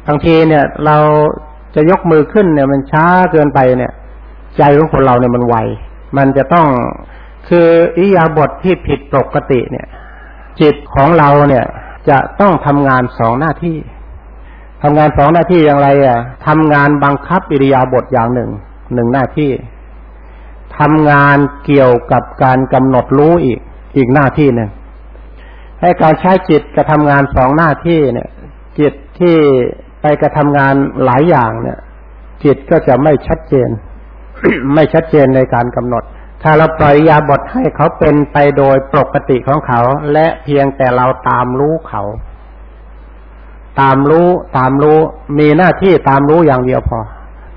บางทีเนี่ย เราจะยกมือขึ้นเนี่ย มันช้าเกินไปเนี่ย ใจของคนเราเนี่ยมันไวมันจะต้องคืออิยาบทที่ผิดปกติเนี่ย จิตของเราเนี่ยจะต้องทำงานสองหน้าที่ ทำงานสองหน้าที่อย่างไร อะทำงานบังคับอิริยาบถอย่างหนึ่งหนึ่งหน้าที่ทำงานเกี่ยวกับการกำหนดรู้อีกอีกหน้าที่หนึ่งให้การใช้จิตกระทำงานสองหน้าที่เนี่ย จิตที่ไปกระทำงานหลายอย่างเนี่ย จิตก็จะไม่ชัดเจน ไม่ชัดเจนในการกำหนด ถ้าเราปล่อยยาบทให้เขาเป็นไปโดยปกติของเขา และเพียงแต่เราตามรู้เขา ตามรู้ตามรู้มีหน้าที่ตามรู้อย่างเดียวพอ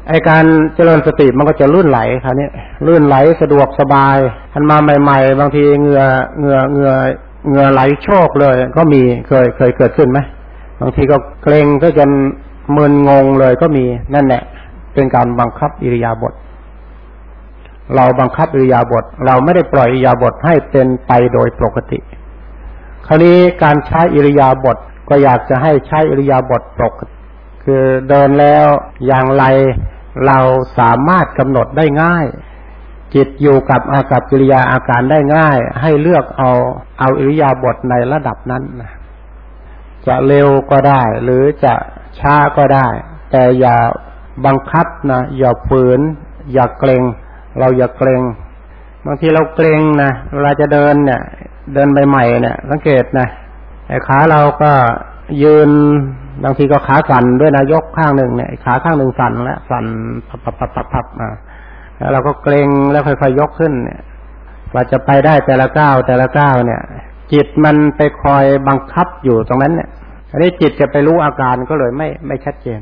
ไอการเจริญสติมันก็จะลื่นไหลคราวนี้ลื่นไหลสะดวกสบายทันมาใหม่ ๆ บางทีเหงื่อเหงื่อเหงื่อเหงื่อไหลโชกเลย ก็มีเคยเคยเกิดขึ้นไหมบางทีก็เกรงก็จนมึนงงเลยก็มีนั่นแหละเป็นการบังคับอิริยาบถเราบังคับอิริยาบถเราไม่ได้ปล่อยอิริยาบถให้เป็นไปโดยปกติ คราวนี้การใช้อิริยาบถ ก็อยากจะให้ใช้อริยาบถปกคือเดินแล้วอย่างไรเราสามารถกำหนดได้ง่าย จิตอยู่กับอากับกิริยาอาการได้ง่าย ให้เลือกเอาเอาอริยาบถในระดับนั้นนะจะเร็วก็ได้ หรือจะช้าก็ได้ แต่อย่าบังคับนะอย่าฝืน อย่าเกรงเราอย่าเกรงบางทีเราเกรงนะเวลาจะเดินเนี่ย เดินใหม่ๆเนี่ย สังเกตนะ ขาเราก็ยืนบางทีก็ขาสั่นด้วยนะยกข้างหนึ่งเนี่ยขาข้างหนึ่งสั่นแล้วสั่นพับพับพับพับมาแล้วเราก็เกรงแล้วค่อยๆยกขึ้นเนี่ยว่าจะไปได้แต่ละก้าวแต่ละก้าวเนี่ย จิตมันไปคอยบังคับอยู่ตรงนั้นเนี่ยอันนี้จิตจะไปรู้อาการก็เลยไม่ไม่ชัดเจน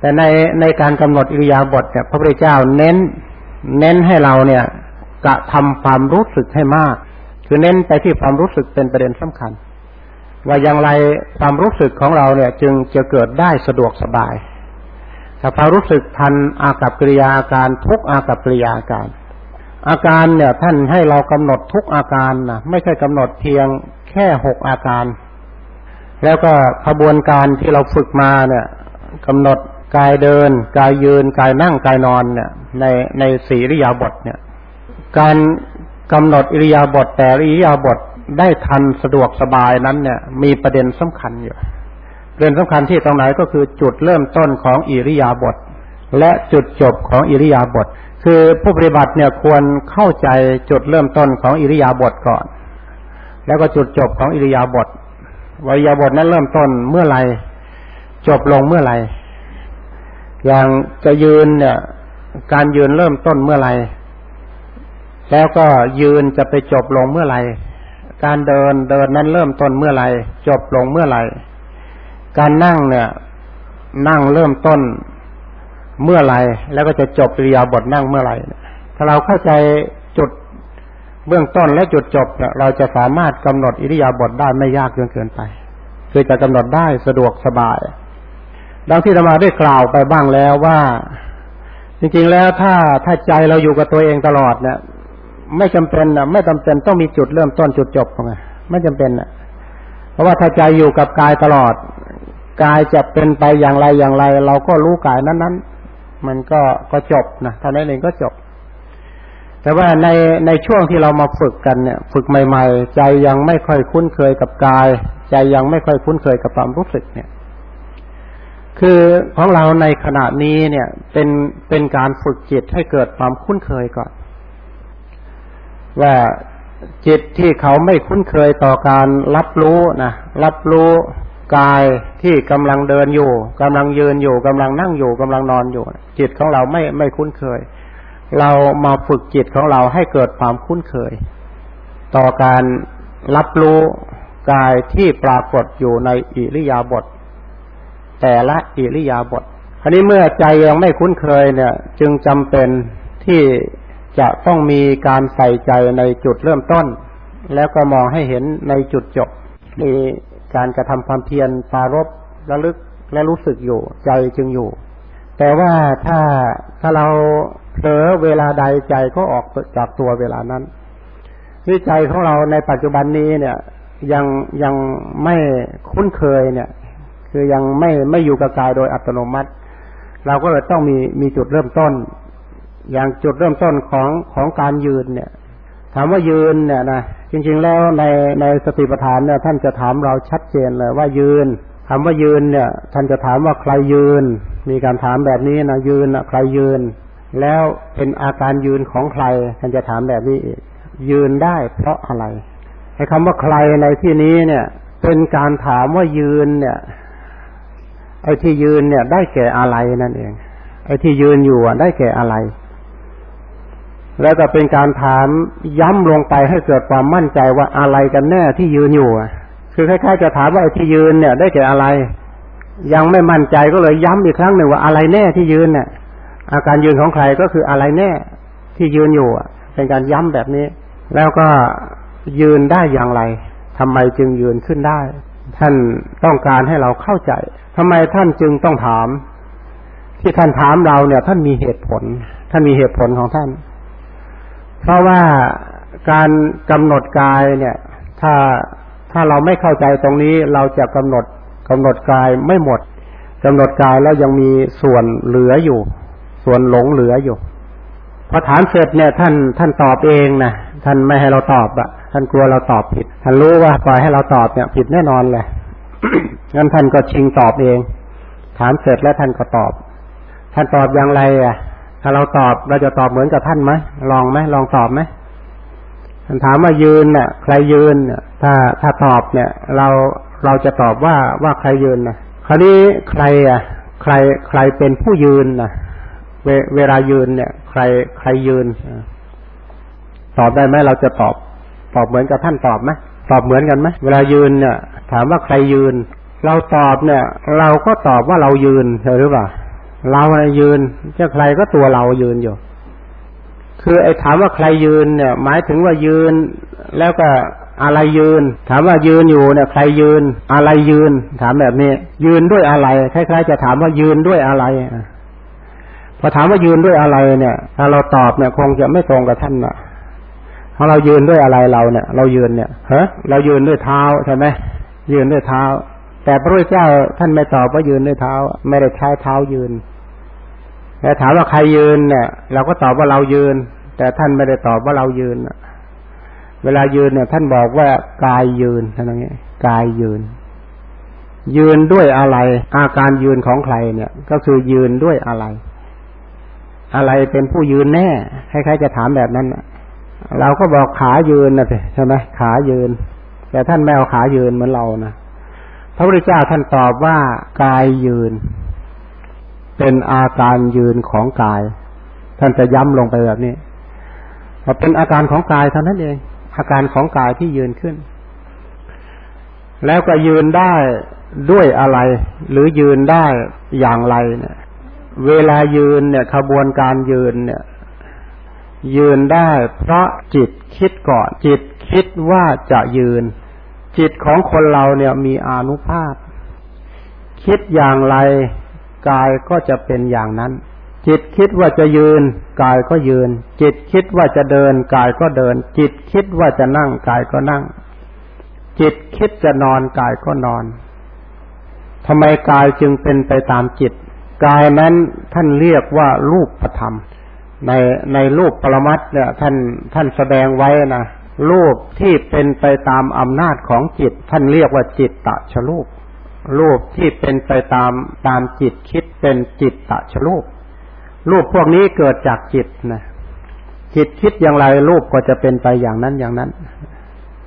แต่ในในการกำหนดอิริยาบถเนี่ยพระพุทธเจ้าเน้น เน้นให้เราเนี่ยกระทำความรู้สึกให้มาก คือเน้นไปที่ความรู้สึกเป็นประเด็นสำคัญ ว่าอย่างไรความรู้สึกของเราเนี่ย จึงจะเกิดได้สะดวกสบายถ้าความรู้สึกทันอากับกิริยาอาการทุกอากับกิริยาอาการ อาการเนี่ยท่านให้เรากำหนดทุกอาการนะไม่ใช่กำหนดเพียงแค่หกอาการ แล้วก็ขบวนการที่เราฝึกมาเนี่ยกำหนดกายเดิน กายยืน กายนั่งกายนอนเนี่ยในในสีริยาบทเนี่ย การกำหนดอิริยาบถแต่อิริยาบถ ได้ทันสะดวกสบายนั้นเนี่ย มีประเด็นสำคัญอยู่เรื่องสำคัญที่ตรงไหนก็คือจุดเริ่มต้นของอิริยาบถและจุดจบของอิริยาบถคือผู้ปฏิบัติเนี่ยควรเข้าใจจุดเริ่มต้นของอิริยาบถก่อน แล้วก็จุดจบของอิริยาบถวิริยาบถนั้นเริ่มต้นเมื่อไรจบลงเมื่อไรอย่างจะยืนเนี่ย การยืนเริ่มต้นเมื่อไรแล้วก็ยืนจะไปจบลงเมื่อไร การเดินเดินนั้นเริ่มต้นเมื่อไรจบลงเมื่อไรการนั่งเนี่ย นั่งเริ่มต้นเมื่อไรแล้วก็จะจบเรียบทนั่งเมื่อไรถ้าเราเข้าใจจุดเบื้องต้นและจุดจบเราจะสามารถกำหนดอิริยาบถได้ไม่ยากจนเกินไป คือจะกำหนดได้สะดวกสบาย ดังที่ธรรมาได้กล่าวไปบ้างแล้วว่า จริงๆแล้วถ้าถ้าใจเราอยู่กับตัวเองตลอดเนี่ย ไม่จำเป็นนะไม่จำเป็นต้องมีจุดเริ่มต้นจุดจบไงไม่จำเป็นนะเพราะว่าถ้าใจอยู่กับกายตลอดกายจะเป็นไปอย่างไรอย่างไร เราก็รู้กายนั้นๆ มันก็ก็จบนะเท่านั้นเองก็จบ แต่ว่าในในช่วงที่เรามาฝึกกันเนี่ย ฝึกใหม่ ๆ ใจยังไม่ค่อยคุ้นเคยกับกาย ใจยังไม่ค่อยคุ้นเคยกับความรู้สึกเนี่ย คือของเราในขณะนี้เนี่ย เป็นเป็นการฝึกจิตให้เกิดความคุ้นเคยก่อน ว่าจิตที่เขาไม่คุ้นเคยต่อการรับรู้นะรับรู้กายที่กำลังเดินอยู่กำลังยืนอยู่กำลังนั่งอยู่กำลังนอนอยู่ จิตของเราไม่ไม่คุ้นเคย เรามาฝึกจิตของเราให้เกิดความคุ้นเคย ต่อการรับรู้กายที่ปรากฏอยู่ในอิริยาบถแต่ละอิริยาบถคราวนี้เมื่อใจยังไม่คุ้นเคยเนี่ย จึงจำเป็นที่ จะต้องมีการใส่ใจในจุดเริ่มต้น แล้วก็มองให้เห็นในจุดจบมีการกระทำความเพียรปารบระลึกและรู้สึกอยู่ ใจจึงอยู่ แต่ว่าถ้าถ้าเราเผลอเวลาใดใจก็ออกจากตัวเวลานั้นที่ใจของเราในปัจจุบันนี้เนี่ย ยังยังไม่คุ้นเคยเนี่ย คือยังไม่ไม่อยู่กับกายโดยอัตโนมัติ เราก็เลยต้องมีมีจุดเริ่มต้น อย่างจุดเริ่มต้นของของการยืนเนี่ย ถามว่ายืนเนี่ยนะจริง ๆ แล้วในในสติปัฏฐานเนี่ย ท่านจะถามเราชัดเจนเลยว่ายืนคำว่ายืนเนี่ย ท่านจะถามว่าใครยืน มีการถามแบบนี้นะยืนนะใครยืน แล้วเป็นอาการยืนของใคร ท่านจะถามแบบนี้อีกยืนได้เพราะอะไรไอ้คำว่าใครในที่นี้เนี่ย เป็นการถามว่ายืนเนี่ยไอ้ที่ยืนเนี่ย ได้แก่อะไรนั่นเอง ไอ้ที่ยืนอยู่ได้แก่อะไร แล้วก็เป็นการถามย้ำลงไปให้เกิดความมั่นใจว่าอะไรกันแน่ที่ยืนอยู่ คือคล้ายๆจะถามว่าไอ้ที่ยืนเนี่ย ได้แก่อะไร ยังไม่มั่นใจก็เลยย้ำอีกครั้งหนึ่งว่าอะไรแน่ที่ยืนเนี่ยอาการยืนของใครก็คืออะไรแน่ที่ยืนอยู่เป็นการย้ำแบบนี้ แล้วก็ยืนได้อย่างไรทำไมจึงยืนขึ้นได้ ท่านต้องการให้เราเข้าใจทำไมท่านจึงต้องถาม ที่ท่านถามเราเนี่ย ท่านมีเหตุผล ท่านมีเหตุผลของท่าน เพราะว่าการกำหนดกายเนี่ย ถ้าถ้าเราไม่เข้าใจตรงนี้เราจะกำหนดกำหนดกายไม่หมดกำหนดกายแล้วยังมีส่วนเหลืออยู่ ส่วนหลงเหลืออยู่พอถามเสร็จเนี่ย ท่านท่านตอบเองนะท่านไม่ให้เราตอบอะท่านกลัวเราตอบผิด ท่านรู้ว่าปล่อยให้เราตอบเนี่ย ผิดแน่นอนเลยงั้นท่านก็ชิงตอบเอง ถามเสร็จแล้วท่านก็ตอบ ท่านตอบอย่างไรอะ ถ้าเราตอบเราจะตอบเหมือนกับท่านไหมลองไหมลองตอบไหมถามว่ายืนเนี่ยใครยืนเนี่ยถ้าถ้าตอบเนี่ย เราเราจะตอบว่าว่าใครยืนนะคราวนี้ใครอะ ใครใครเป็นผู้ยืนนะเวเวลายืนเนี่ย ใครใครยืน ตอบได้ไหมเราจะตอบ ตอบเหมือนกับท่านตอบไหมตอบเหมือนกันไหมเวลายืนเนี่ย ถามว่าใครยืน เราตอบเนี่ย เราก็ตอบว่าเรายืนใช่หรือเปล่า เรายืนจะใครก็ตัวเรายืนอยู่ คือไอ้ถามว่าใครยืนเนี่ย หมายถึงว่ายืน แล้วก็อะไรยืน ถามว่ายืนอยู่เนี่ย ใครยืน อะไรยืน ถามแบบนี้ ยืนด้วยอะไรคล้ายๆจะถามว่ายืนด้วยอะไรพอถามว่ายืนด้วยอะไรเนี่ย ถ้าเราตอบเนี่ย คงจะไม่ตรงกับท่านนะเพราเรายืนด้วยอะไรเราเนี่ย เรายืนเนี่ยฮะเรายืนด้วยเท้าใช่ไหมยืนด้วยเท้า แต่พระพุทธเจ้าท่านไม่ตอบว่ายืนด้วยเท้า ไม่ได้ใช้เท้ายืนแต่ถามว่าใครยืนเนี่ย เราก็ตอบว่าเรายืน แต่ท่านไม่ได้ตอบว่าเรายืนเวลายืนเนี่ย ท่านบอกว่ากายยืนท่านอย่างนี้กายยืน ยืนด้วยอะไร อาการยืนของใครเนี่ย ก็คือยืนด้วยอะไร อะไรเป็นผู้ยืนแน่คล้ายๆจะถามแบบนั้นเราก็บอกขายืนนะใช่ไหมขายืน แต่ท่านไม่เอาขายืนเหมือนเรานะ พระพุทธเจ้าท่านตอบว่ากายยืน เป็นอาการยืนของกาย ท่านจะย้ำลงไปแบบนี้ว่าเป็นอาการของกายเท่านั้นเอง อาการของกายที่ยืนขึ้น แล้วก็ยืนได้ด้วยอะไร หรือยืนได้อย่างไรเนี่ย เวลายืนเนี่ยขบวนการยืนเนี่ย ยืนได้เพราะจิตคิดก่อนจิตคิดว่าจะยืน จิตของคนเราเนี่ยมีอนุภาพ คิดอย่างไรกายก็จะเป็นอย่างนั้น จิตคิดว่าจะยืน กายก็ยืน จิตคิดว่าจะเดิน กายก็เดิน จิตคิดว่าจะนั่ง กายก็นั่ง จิตคิดจะนอน กายก็นอนทำไมกายจึงเป็นไปตามจิต กายนั้นท่านเรียกว่ารูปประธรรม ในในรูปปรมัตเนี่ยท่านท่านแสดงไว้นะ รูปที่เป็นไปตามอำนาจของจิต ท่านเรียกว่าจิตตะชรูป รูปที่เป็นไปตามตามจิตคิดเป็นจิตตะชรูป รูปพวกนี้เกิดจากจิตนะจิตคิดอย่างไรรูปก็จะเป็นไปอย่างนั้นอย่างนั้น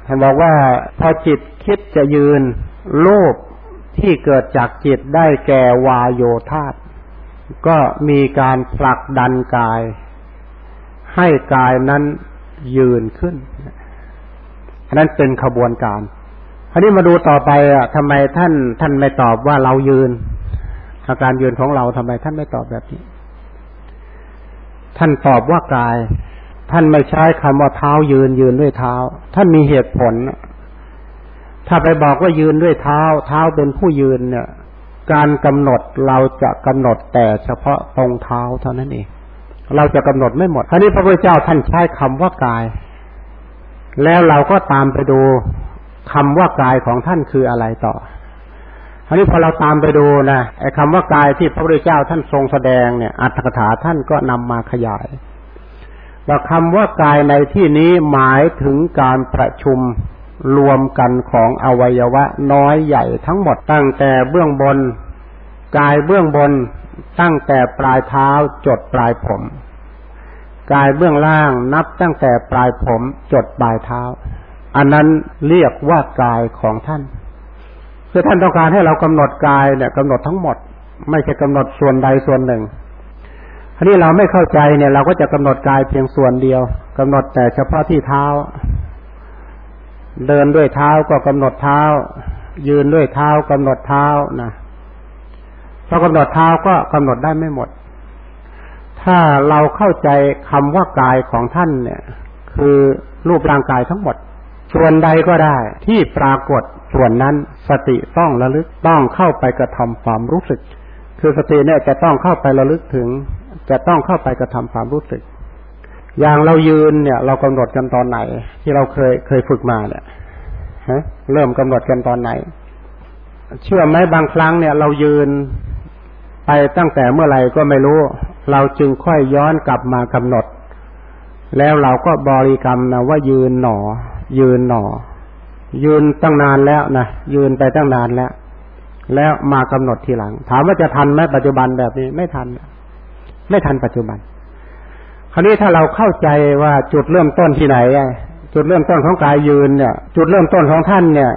ท่านบอกว่าพอจิตคิดจะยืน รูปที่เกิดจากจิตได้แก่วายโยธาตก็มีการผลักดันกาย ให้กายนั้นยืนขึ้น อันนั้นเป็นขบวนการอันนี้มาดูต่อไปอะทำไมท่านท่านไม่ตอบว่าเรายืนอาการยืนของเราทำไมท่านไม่ตอบแบบนี้ ท่านตอบว่ากาย ท่านไม่ใช้คำว่าเท้ายืนยืนด้วยเท้า ท่านมีเหตุผล ถ้าไปบอกว่ายืนด้วยเท้า เท้าเป็นผู้ยืนเนี่ย การกำหนดเราจะกำหนดแต่เฉพาะตรงเท้าเท่านั้นเองเราจะกำหนดไม่หมดคราวนี้พระพุทธเจ้าท่านใช้คำว่ากาย แล้วเราก็ตามไปดูคำว่ากายของท่านคืออะไรต่อคราวนี้พอเราตามไปดูนะไอ้คำว่ากายที่พระพุทธเจ้าท่านทรงแสดงเนี่ยอัตถกถาท่านก็นำมาขยายว่าคำว่ากายในที่นี้หมายถึงการประชุมรวมกันของอวัยวะน้อยใหญ่ทั้งหมดตั้งแต่เบื้องบน กายเบื้องบนตั้งแต่ปลายเท้าจดปลายผม กายเบื้องล่างนับตั้งแต่ปลายผมจดปลายเท้า อันนั้นเรียกว่ากายของท่านคือท่านต้องการให้เรากำหนดกายเนี่ยกำหนดทั้งหมด ไม่ใช่กำหนดส่วนใดส่วนหนึ่งอันนี้เราไม่เข้าใจเนี่ยเราก็จะกำหนดกายเพียงส่วนเดียวกำหนดแต่เฉพาะที่เท้า เดินด้วยเท้าก็กำหนดเท้า ยืนด้วยเท้ากำหนดเท้านะพอกำหนดเท้าก็กำหนดได้ไม่หมด ถ้าเราเข้าใจคำว่ากายของท่านเนี่ย คือรูปร่างกายทั้งหมด ส่วนใดก็ได้ ที่ปรากฏส่วนนั้นสติต้องระลึกต้องเข้าไปกระทำความรู้สึก คือสติเนี่ยจะต้องเข้าไประลึกถึง จะต้องเข้าไปกระทำความรู้สึก อย่างเรายืนเนี่ย เรากำหนดกันตอนไหน ที่เราเคยเคยฝึกมาเนี่ยฮะเริ่มกำหนดกันตอนไหน เชื่อไหมบางครั้งเนี่ย เรายืน ตั้งแต่เมื่อไหร่ก็ไม่รู้ เราจึงค่อยย้อนกลับมากำหนด แล้วเราก็บริกรรมนะว่ายืนหนอ ยืนหนอ ยืนตั้งนานแล้วนะยืนไปตั้งนานแล้ว แล้วมากำหนดทีหลัง ถามว่าจะทันไหมปัจจุบันแบบนี้ไม่ทัน ไม่ทันปัจจุบัน คราวนี้ถ้าเราเข้าใจว่าจุดเริ่มต้นที่ไหนจุดเริ่มต้นของกายยืนเนี่ย จุดเริ่มต้นของท่านเนี่ย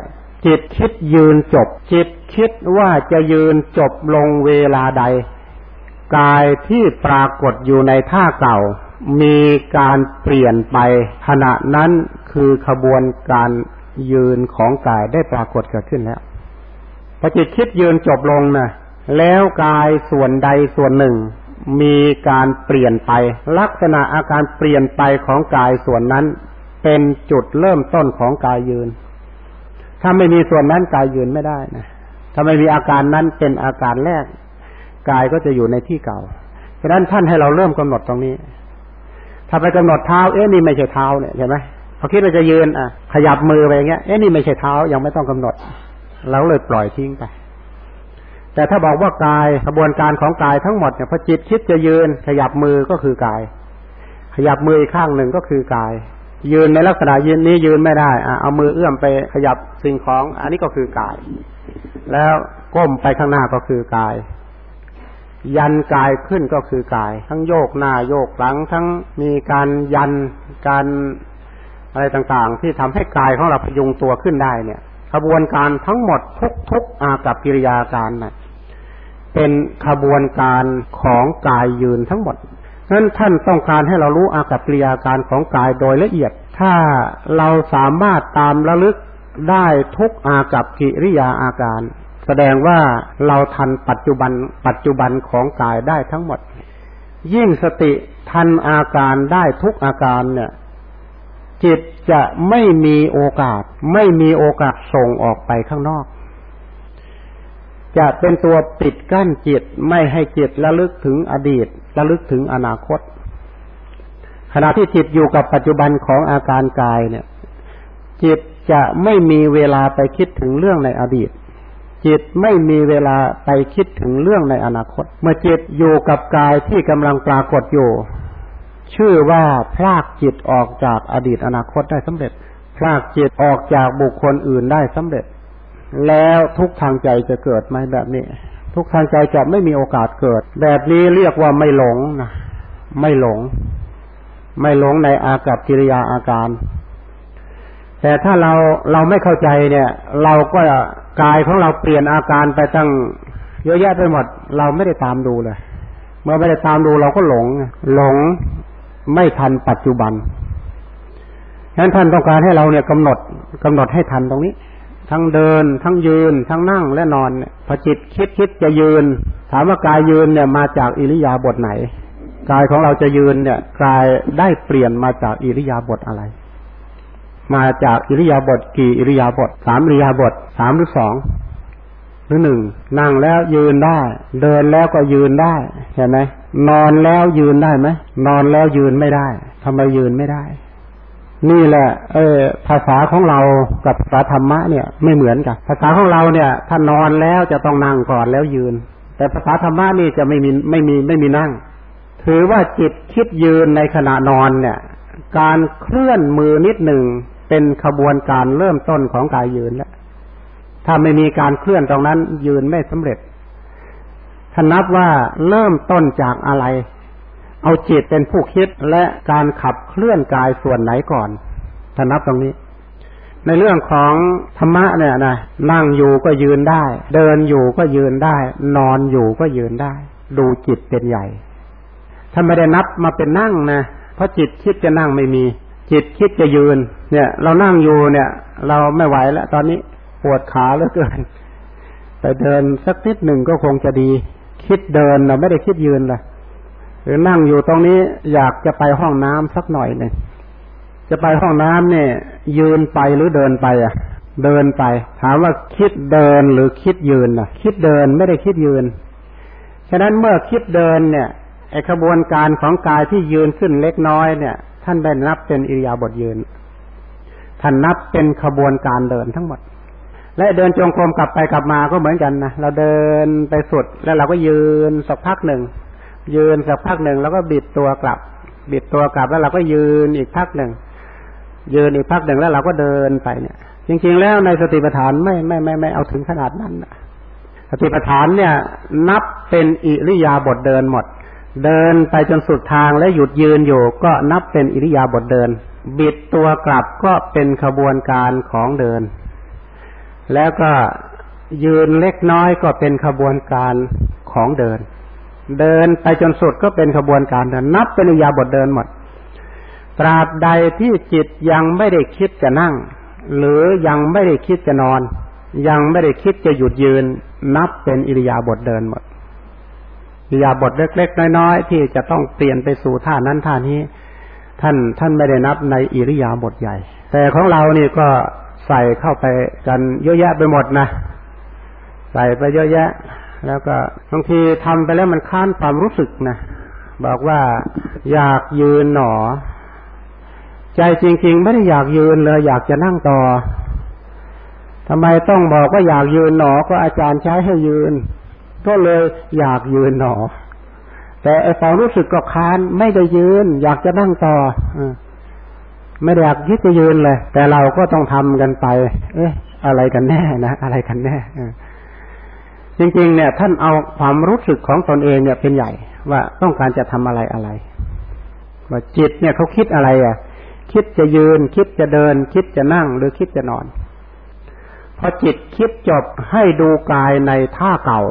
จิตคิดยืนจบ จิตคิดว่าจะยืนจบลงเวลาใด กายที่ปรากฏอยู่ในท่าเก่า มีการเปลี่ยนไปขณะนั้นคือขบวนการยืนของกายได้ปรากฏเกิดขึ้นแล้วพอจิตคิดยืนจบลงนะแล้วกายส่วนใดส่วนหนึ่ง มีการเปลี่ยนไป ลักษณะอาการเปลี่ยนไปของกายส่วนนั้น เป็นจุดเริ่มต้นของกายยืน ถ้าไม่มีส่วนนั้นกายยืนไม่ได้นะถ้าไม่มีอาการนั้นเป็นอาการแรกกายก็จะอยู่ในที่เก่าฉะนั้นท่านให้เราเริ่มกำหนดตรงนี้ ถ้าไปกำหนดเท้าเอ๊ะนี่ไม่ใช่เท้าเนี่ยใช่ไหมพอคิดว่าจะยืนอะ ขยับมือไปอย่างเงี้ยเอ๊ะนี่ไม่ใช่เท้ายังไม่ต้องกำหนดเราเลยปล่อยทิ้งไป แต่ถ้าบอกว่ากายกระบวนการของกายทั้งหมดเนี่ยพอจิตคิดจะยืน ขยับมือก็คือกาย ขยับมืออีกข้างหนึ่งก็คือกาย ยืนในลักษณะยืนนี้ยืนไม่ได้อะเอามือเอื้อมไปขยับสิ่งของ อันนี้ก็คือกาย แล้วก้มไปข้างหน้าก็คือกาย ยันกายขึ้นก็คือกาย ทั้งโยกหน้าโยกหลัง ทั้งมีการยันการอะไรต่างๆ ที่ทำให้กายของเราพยุงตัวขึ้นได้เนี่ยขบวนการทั้งหมดทุกทุกอากับกิริยาการนะ่ะเป็นขบวนการของกายยืนทั้งหมด นั้นท่านต้องการให้เรารู้อากับกิริยาการของกายโดยละเอียด ถ้าเราสามารถตามระลึกได้ทุกอากับกิริยาอาการ แสดงว่าเราทันปัจจุบันปัจจุบันของกายได้ทั้งหมด ยิ่งสติทันอาการได้ทุกอาการเนี่ย จิตจะไม่มีโอกาส ไม่มีโอกาสส่งออกไปข้างนอก จะเป็นตัวปิดกั้นจิตไม่ให้จิตระลึกถึงอดีตระลึกถึงอนาคต ขณะที่จิตอยู่กับปัจจุบันของอาการกายเนี่ย จิตจะไม่มีเวลาไปคิดถึงเรื่องในอดีต จิตไม่มีเวลาไปคิดถึงเรื่องในอนาคต เมื่อจิตอยู่กับกายที่กำลังปรากฏอยู่ ชื่อว่าพลากจิตออกจากอดีตอนาคตได้สำเร็จพลากจิตออกจากบุคคลอื่นได้สำเร็จ แล้วทุกทางใจจะเกิดไหมแบบนี้ ทุกทางใจจะไม่มีโอกาสเกิด แบบนี้เรียกว่าไม่หลงนะไม่หลง ไม่หลงในอากับกิริยาอาการ แต่ถ้าเราเราไม่เข้าใจเนี่ย เราก็กายของเราเปลี่ยนอาการไปตั้งเยอะแยะไปหมด เราไม่ได้ตามดูเลย เมื่อไม่ได้ตามดูเราก็หลง หลงไม่ทันปัจจุบันฉะนั้นท่านต้องการให้เราเนี่ยกำหนดกำหนดให้ทันตรงนี้ ทั้งเดิน ทั้งยืน ทั้งนั่งและนอนเนี่ยพอจิตคิดคิดจะยืน ถามว่ากายยืนเนี่ยมาจากอิริยาบถไหน กายของเราจะยืนเนี่ยกายได้เปลี่ยนมาจากอิริยาบถอะไร มาจากอิริยาบถกี่อิริยาบถสามอิริยาบถสามหรือสองหรือหนึ่งนั่งแล้วยืนได้ เดินแล้วก็ยืนได้เห็นไหมนอนแล้วยืนได้ไหมนอนแล้วยืนไม่ได้ทำไมยืนไม่ได้ นี่แหละเออภาษาของเรากับภาษาธรรมะเนี่ยไม่เหมือนกันภาษาของเราเนี่ย ถ้านอนแล้วจะต้องนั่งก่อนแล้วยืน แต่ภาษาธรรมะนี่จะไม่มีไม่มีไม่มีนั่ง ถือว่าจิตคิดยืนในขณะนอนเนี่ย การเคลื่อนมือนิดหนึ่งเป็นขบวนการเริ่มต้นของกายยืนแล้วถ้าไม่มีการเคลื่อนตรงนั้นยืนไม่สำเร็จท่านับว่าเริ่มต้นจากอะไร เอาจิตเป็นผู้คิดและการขับเคลื่อนกายส่วนไหนก่อนท่านับตรงนี้ ในเรื่องของธรรมะเนี่ยนะนั่งอยู่ก็ยืนได้ เดินอยู่ก็ยืนได้ นอนอยู่ก็ยืนได้ ดูจิตเป็นใหญ่ถ้าไม่ได้นับมาเป็นนั่งนะเพราะจิตคิดจะนั่งไม่มี จิตคิดจะยืน เนี่ย เรานั่งอยู่เนี่ย เราไม่ไหวแล้ว ตอนนี้ปวดขาเหลือเกินแต่เดินสักนิดหนึ่งก็คงจะดี คิดเดินเราไม่ได้คิดยืนเลย หรือนั่งอยู่ตรงนี้อยากจะไปห้องน้ำสักหน่อยหนึ่งจะไปห้องน้ำเนี่ย ยืนไปหรือเดินไปอะ เดินไป ถามว่าคิดเดินหรือคิดยืนอะ คิดเดินไม่ได้คิดยืนฉะนั้นเมื่อคิดเดินเนี่ยไอขบวนการของกายที่ยืนขึ้นเล็กน้อยเนี่ย ท่านได้นับเป็นอิริยาบถยืน ท่านนับเป็นขบวนการเดินทั้งหมด และเดินจงกรมกลับไปกลับมาก็เหมือนกันนะเราเดินไปสุดแล้วเราก็ยืนสักพักหนึ่ง ยืนสักพักหนึ่งแล้วก็บิดตัวกลับ บิดตัวกลับแล้วเราก็ยืนอีกพักหนึ่ง ยืนอีกพักหนึ่งแล้วเราก็เดินไปเนี่ย จริง ๆ แล้วในสติปัฏฐานไม่ไม่ไม่ไม่เอาถึงขนาดนั้นสติปัฏฐานเนี่ย นับเป็นอิริยาบถเดินหมด เดินไปจนสุดทางแล้วหยุดยืนอยู่ ก็นับเป็นอิริยาบถเดิน บิดตัวกลับก็เป็นขบวนการของเดิน แล้วก็ยืนเล็กน้อยก็เป็นขบวนการของเดิน เดินไปจนสุดก็เป็นขบวนการเดินนับเป็นอิยาบทเดินหมด ตราบใดที่จิตยังไม่ได้คิดจะนั่ง หรือยังไม่ได้คิดจะนอน ยังไม่ได้คิดจะหยุดยืน นับเป็นอิริยาบถเดินหมดอิริยาบถเล็กๆน้อยๆที่จะต้องเปลี่ยนไปสู่ท่านั้นท่านี้ ท่านท่านไม่ได้นับในอิริยาบถใหญ่ แต่ของเรานี่ก็ใส่เข้าไปกันเยอะแยะไปหมดนะ ใส่ไปเยอะแยะ แล้วก็บางทีทำไปแล้วมันค้านความรู้สึกนะบอกว่าอยากยืนหนอ ใจจริง ๆ ไม่ได้อยากยืนเลยอยากจะนั่งต่อทำไมต้องบอกว่าอยากยืนหนอก็อาจารย์ใช้ให้ยืน ก็เลยอยากยืนหนอ แต่ไอ้ความรู้สึกก็ค้านไม่ได้ยืน อยากจะนั่งต่อไม่ได้อยากคิดจะยืนเลย แต่เราก็ต้องทำกันไป เอ๊ะอะไรกันแน่นะอะไรกันแน่ จริงๆเนี่ย ท่านเอาความรู้สึกของตนเองเนี่ยเป็นใหญ่ ว่าต้องการจะทำอะไรอะไร ว่าจิตเนี่ยเขาคิดอะไรอะ คิดจะยืน คิดจะเดิน คิดจะนั่งหรือคิดจะนอนพอจิตคิดจบให้ดูกายในท่าเก่า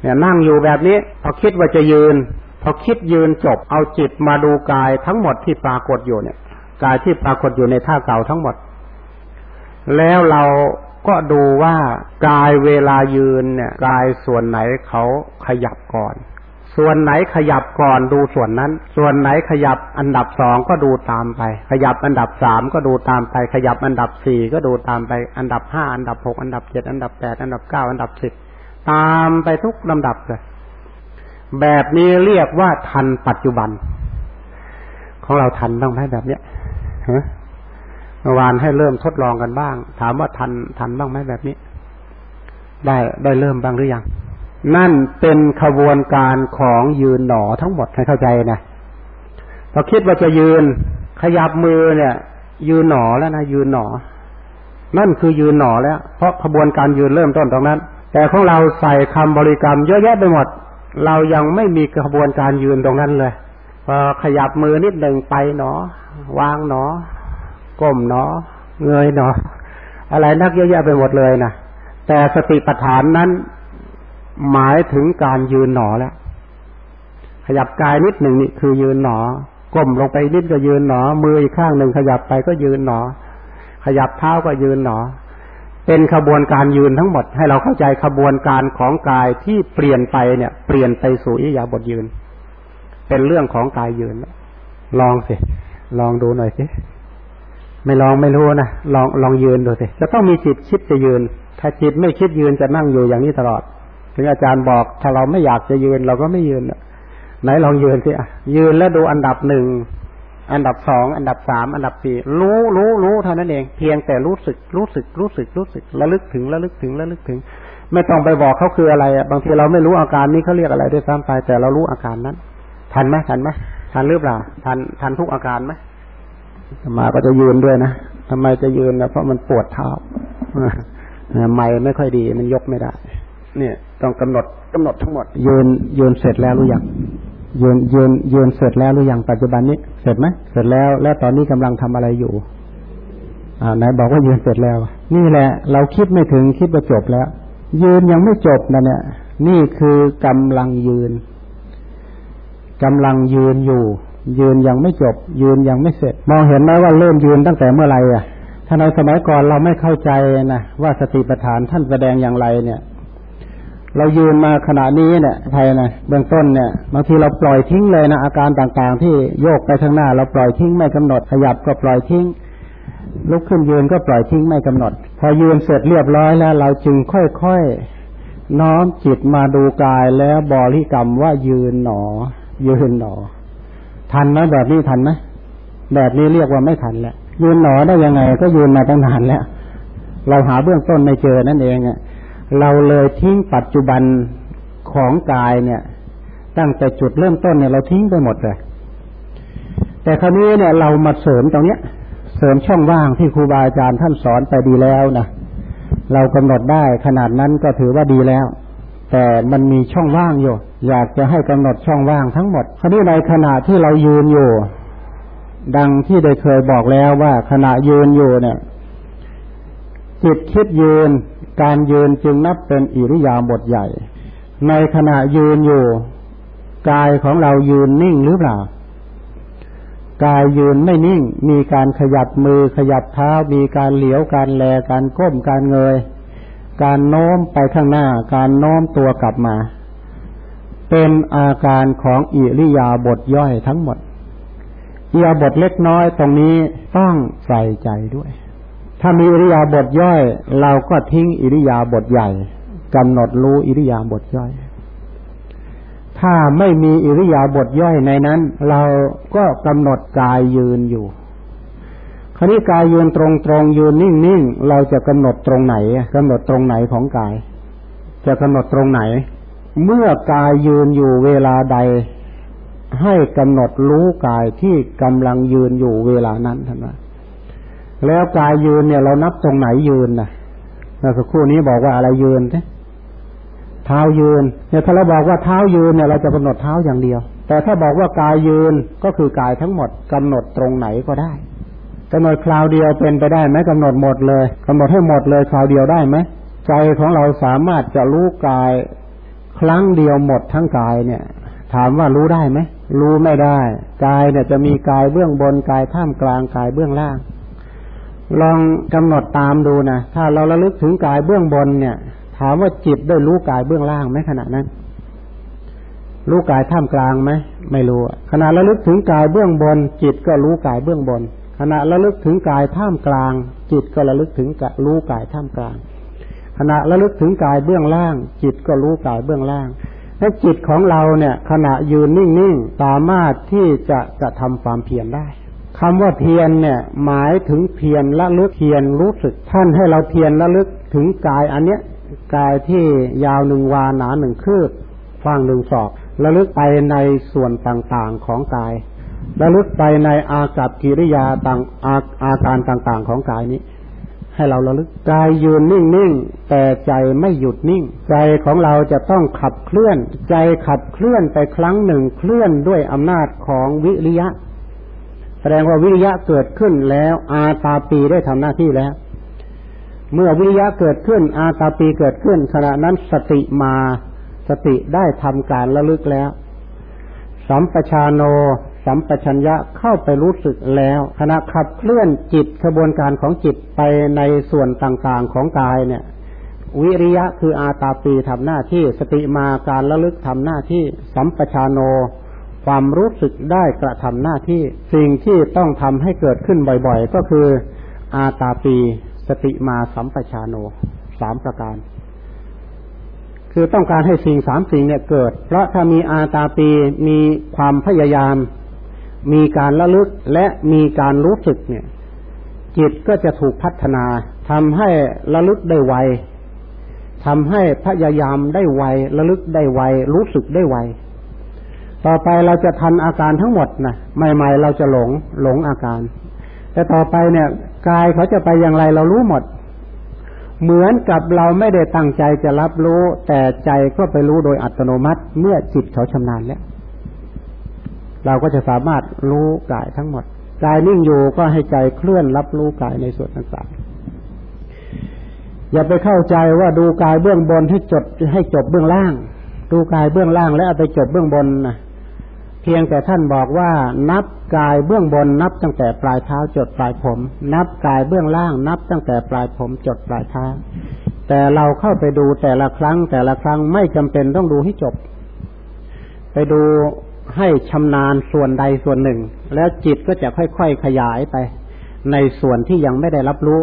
เนี่ยนั่งอยู่แบบนี้ พอคิดว่าจะยืน พอคิดยืนจบ เอาจิตมาดูกายทั้งหมดที่ปรากฏอยู่เนี่ย กายที่ปรากฏอยู่ในท่าเก่าทั้งหมด แล้วเรา ก็ดูว่ากายเวลายืนเนี่ยกายส่วนไหนเขาขยับก่อน ส่วนไหนขยับก่อนดูส่วนนั้น ส่วนไหนขยับอันดับสองก็ดูตามไป ขยับอันดับสามก็ดูตามไป ขยับอันดับสี่ก็ดูตามไป อันดับห้าอันดับหกอันดับเจ็ดอันดับแปดอันดับเก้าอันดับสิบตามไปทุกลำดับเลยแบบนี้เรียกว่าทันปัจจุบัน ของเราทันบ้างไหมแบบเนี้ยฮะ เมื่อวานให้เริ่มทดลองกันบ้าง ถามว่าทันทันบ้างไหมแบบนี้ ได้ได้เริ่มบ้างหรือยัง นั่นเป็นขบวนการของยืนหนอทั้งหมดให้เข้าใจนะพอคิดว่าจะยืน ขยับมือเนี่ย ยืนหนอแล้วนะยืนหนอ นั่นคือยืนหนอแล้ว เพราะขบวนการยืนเริ่มต้นตรงนั้น แต่ของเราใส่คำบริกรรมเยอะแยะไปหมด เรายังไม่มีกระบวนการยืนตรงนั้นเลยพอขยับมือนิดหนึ่งไปหนอ วางหนอ ก้มเนาะเงยเนาะอะไรนักเยอะแยะไปหมดเลยนะแต่สติปัฏฐานนั้น หมายถึงการยืนหนอแล้วขยับกายนิดหนึ่งนี่คือยืนหนอ ก้มลงไปนิดก็ยืนหนอ มืออีกข้างหนึ่งขยับไปก็ยืนหนอ ขยับเท้าก็ยืนหนอ เป็นขบวนการยืนทั้งหมด ให้เราเข้าใจขบวนการของกายที่เปลี่ยนไปเนี่ย เปลี่ยนไปสู่อิยาบทยืน เป็นเรื่องของกายยืนลองสิลองดูหน่อยสิ ไม่ลองไม่รู้นะลองลองยืนดูสิจะต้องมีจิตคิดจะยืน ถ้าจิตไม่คิดยืนจะนั่งอยู่อย่างนี้ตลอด ถึงอาจารย์บอกถ้าเราไม่อยากจะยืนเราก็ไม่ยืนไหนลองยืนสิยืนแล้วดูอันดับหนึ่งอันดับสองอันดับสามอันดับสี่รู้รู้รู้เท่านั้นเอง เพียงแต่รู้สึกรู้สึกรู้สึกรู้สึกระลึกถึงระลึกถึงระลึกถึง ไม่ต้องไปบอกเขาคืออะไรอะบางทีเราไม่รู้อาการนี้เขาเรียกอะไรด้วยซ้ำไปแต่เรารู้อาการนั้น ทันไหมทันไหมทันหรือเปล่าทันทันทุกอาการไหม มาก็จะยืนด้วยนะทำไมจะยืนนะเพราะมันปวดเท้าไม่ไม่ค่อยดีมันยกไม่ได้ เนี่ย ต้องกำหนดกำหนดทั้งหมด ยืนยืนเสร็จแล้วหรือยังยืนยืนยืนเสร็จแล้วหรือยังปัจจุบันนี้ เสร็จไหมเสร็จแล้ว แล้วตอนนี้กำลังทำอะไรอยู่อ่าไหนบอกว่ายืนเสร็จแล้ว นี่แหละ เราคิดไม่ถึงคิดว่าจบแล้ว ยืนยังไม่จบนะเนี่ย นี่คือกำลังยืนกำลังยืนอยู่ ยืนยังไม่จบ ยืนยังไม่เสร็จ มองเห็นไหมว่าเริ่มยืนตั้งแต่เมื่อไหร่อะถ้าในสมัยก่อนเราไม่เข้าใจนะว่าสติปัฏฐานท่านแสดงอย่างไรเนี่ย เรายืนมาขณะนี้เนี่ยไทยนะเบื้องต้นเนี่ยบางทีเราปล่อยทิ้งเลยนะอาการต่างๆ ที่โยกไปข้างหน้า เราปล่อยทิ้งไม่กำหนดขยับก็ปล่อยทิ้งลุกขึ้นยืนก็ปล่อยทิ้งไม่กำหนด พอยืนเสร็จเรียบร้อยแล้ว เราจึงค่อยๆน้อมจิตมาดูกายแล้วบริกรรมว่ายืนหนอ ยืนหนอ ทันไหมแบบนี้ทันไหมแบบนี้เรียกว่าไม่ทันแหล้วยืนหนอได้ยังไง ก็ยืนมาตั้งนานแล้วเราหาเบื้องต้นไม่เจอนั่นเองเราเลยทิ้งปัจจุบันของกายเนี่ย ตั้งแต่จุดเริ่มต้นเนี่ยเราทิ้งไปหมดเลยแต่คราวนี้เนี่ยเรามาเสริมตรงเนี้ย เสริมช่องว่างที่ครูบาอาจารย์ท่านสอนไปดีแล้วนะเรากำหนดได้ขนาดนั้นก็ถือว่าดีแล้ว แต่มันมีช่องว่างอยู่ อยากจะให้กำหนดช่องว่างทั้งหมดคราวนี้ในขณะที่เรายืนอยู่ ดังที่ได้เคยบอกแล้วว่าขณะยืนอยู่เนี่ยจิตคิดยืน การยืนจึงนับเป็นอิริยาบถใหญ่ ในขณะยืนอยู่ กายของเรายืนนิ่งหรือเปล่ากายยืนไม่นิ่ง มีการขยับมือขยับเท้า มีการเหลียวการแลการก้มการเงย การโน้มไปข้างหน้า การโน้มตัวกลับมา เป็นอาการของอิริยาบถย่อยทั้งหมดอิริยาบถเล็กน้อยตรงนี้ต้องใส่ใจด้วย ถ้ามีอิริยาบถย่อย เราก็ทิ้งอิริยาบถใหญ่กำหนดรู้อิริยาบถย่อย ถ้าไม่มีอิริยาบถย่อยในนั้น เราก็กำหนดกายยืนอยู่ คราวนี้กายยืนตรงตรงยืนนิ่งนิ่งเราจะกำหนดตรงไหนกำหนดตรงไหนของกาย จะกำหนดตรงไหน เมื่อกายยืนอยู่เวลาใด ให้กำหนดรู้กายที่กำลังยืนอยู่เวลานั้นท่านว่าแล้วกายยืนเนี่ยเรานับตรงไหนยืนนะเมื่อสักครู่นี้บอกว่าอะไรยืนใช่เท้ายืน เนี่ยถ้าเราบอกว่าเท้ายืนเนี่ยเราจะกำหนดเท้าอย่างเดียว แต่ถ้าบอกว่ากายยืนก็คือกายทั้งหมดกำหนดตรงไหนก็ได้ กำหนดคราวเดียวเป็นไปได้ไหมกำหนดหมดเลยกำหนดให้หมดเลยคราวเดียวได้ไหมใจของเราสามารถจะรู้กาย ครั้งเดียวหมดทั้งกายเนี่ย ถามว่ารู้ได้ไหมรู้ไม่ได้กายเนี่ยจะมีกายเบื้องบนกายท่ามกลางกายเบื้องล่าง ลองกำหนดตามดูนะถ้าเราระลึกถึงกายเบื้องบนเนี่ย ถามว่าจิตได้รู้กายเบื้องล่างไหมขณะนั้นรู้กายท่ามกลางไหมไม่รู้ขณะระลึกถึงกายเบื้องบน จิตก็รู้กายเบื้องบน ขณะระลึกถึงกายท่ามกลาง จิตก็ระลึกถึงรู้กายท่ามกลาง ขณะระลึกถึงกายเบื้องล่าง จิตก็รู้กายเบื้องล่างและจิตของเราเนี่ย ขณะยืนนิ่งๆสามารถที่จะกระทำความเพียรได้คำว่าเพียรเนี่ย หมายถึงเพียรละลึกเพียรรู้สึก ท่านให้เราเพียรละลึกถึงกายอันเนี้ยกายที่ยาวหนึ่งวาหนาหนึ่งคืบฟังหนึ่งศอกระลึกไปในส่วนต่างๆของกาย ระลึกไปในอากับกิริยาต่างอาอาการต่างๆของกายนี้ ให้เราระลึกกายยืนนิ่งๆแต่ใจไม่หยุดนิ่ง ใจของเราจะต้องขับเคลื่อน ใจขับเคลื่อนไปครั้งหนึ่งเคลื่อนด้วยอำนาจของวิริยะ แสดงว่าวิริยะเกิดขึ้นแล้วอาตาปีได้ทำหน้าที่แล้ว เมื่อวิริยะเกิดขึ้น อาตาปีเกิดขึ้นขณะนั้นสติมาสติได้ทำการระลึกแล้วสัมปชานโน สัมปชัญญะเข้าไปรู้สึกแล้วขณะขับเคลื่อนจิตกระบวนการของจิตไปในส่วนต่างๆของกายเนี่ย วิริยะคืออาตาปีทำหน้าที่สติมาการระลึกทำหน้าที่ สัมปชานโน ความรู้สึกได้กระทำหน้าที่ สิ่งที่ต้องทำให้เกิดขึ้นบ่อยๆ ก็คืออาตาปี สติมาสัมปชาโนสามประการคือต้องการให้สิ่งสามสิ่งเนี่ยเกิด เพราะถ้ามีอาตาปีมีความพยายาม มีการระลึกและมีการรู้สึกเนี่ย จิตก็จะถูกพัฒนาทำให้ระลึกได้ไวทำให้พยายามได้ไวระลึกได้ไวรู้สึกได้ไวต่อไปเราจะทันอาการทั้งหมดนะใหม่ ๆ เราจะหลงหลงอาการ แต่ต่อไปเนี่ยกายเขาจะไปอย่างไรเรารู้หมด เหมือนกับเราไม่ได้ตั้งใจจะรับรู้ แต่ใจก็ไปรู้โดยอัตโนมัติเมื่อจิตเขาชำนาญแล้ว เราก็จะสามารถรู้กายทั้งหมดกายนิ่งอยู่ก็ให้ใจเคลื่อนรับรู้กายในส่วนต่างๆอย่าไปเข้าใจว่าดูกายเบื้องบนให้จดให้จบเบื้องล่าง ดูกายเบื้องล่างแล้วเอาไปจบเบื้องบนนะเพียงแต่ท่านบอกว่า นับกายเบื้องบนนับตั้งแต่ปลายเท้าจดปลายผม นับกายเบื้องล่าง นับตั้งแต่ปลายผมจดปลายเท้าแต่เราเข้าไปดูแต่ละครั้ง แต่ละครั้งไม่จำเป็นต้องดูให้จบ ไปดู ให้ชำนาญส่วนใดส่วนหนึ่ง แล้วจิตก็จะค่อยๆขยายไป ในส่วนที่ยังไม่ได้รับรู้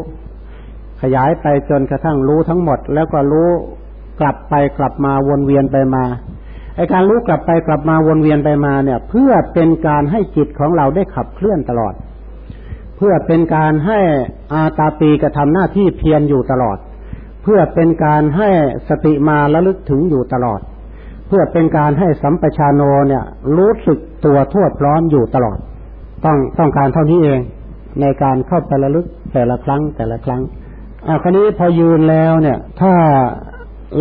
ขยายไปจนกระทั่งรู้ทั้งหมด แล้วก็รู้กลับไปกลับมาวนเวียนไปมาไอการรู้กลับไปกลับมาวนเวียนไปมาเนี่ย เพื่อเป็นการให้จิตของเราได้ขับเคลื่อนตลอด เพื่อเป็นการให้อาตาปีกระทำหน้าที่เพียรอยู่ตลอด เพื่อเป็นการให้สติมาระลึกถึงอยู่ตลอด เพื่อเป็นการให้สัมปชานโนเนี่ย รู้สึกตัวทั่วพร้อมอยู่ตลอด ต้องต้องการเท่านี้เอง ในการเข้าไประลึกแต่ละครั้งแต่ละครั้งอ่าคราวนี้พอยืนแล้วเนี่ย ถ้า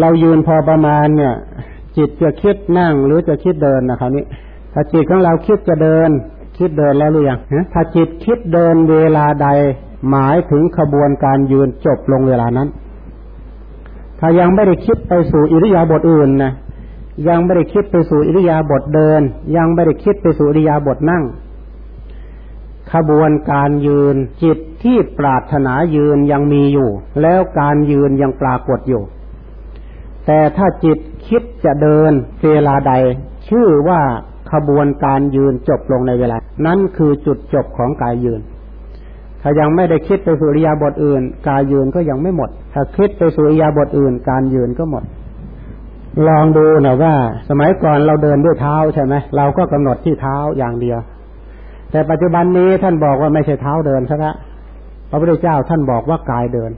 เรายืนพอประมาณเนี่ย จิตจะคิดนั่งหรือจะคิดเดินนะครับนี่ถ้าจิตของเราคิดจะเดิน คิดเดินแล้วหรือยังถ้าจิตคิดเดินเวลาใดหมายถึงขบวนการยืนจบลงเวลานั้น ถ้ายังไม่ได้คิดไปสู่อิริยาบถอื่นนะ ยังไม่ได้คิดไปสู่อิริยาบถเดิน ยังไม่ได้คิดไปสู่อิริยาบถนั่ง ขบวนการยืนจิตที่ปรารถนายืนยังมีอยู่ แล้วการยืนยังปรากฏอยู่ แต่ถ้าจิตคิดจะเดินเวลาใด ชื่อว่าขบวนการยืนจบลงในเวลา นั้นคือจุดจบของกายยืน ถ้ายังไม่ได้คิดไปสู่อริยาบถอื่น การยืนก็ยังไม่หมด ถ้าคิดไปสู่อริยาบถอื่น การยืนก็หมด ลองดูนะว่า สมัยก่อนเราเดินด้วยเท้าใช่ไหมเราก็กำหนดที่เท้าอย่างเดียว แต่ปัจจุบันนี้ท่านบอกว่าไม่ใช่เท้าเดินซะละพระพุทธเจ้าท่านบอกว่ากายเดิน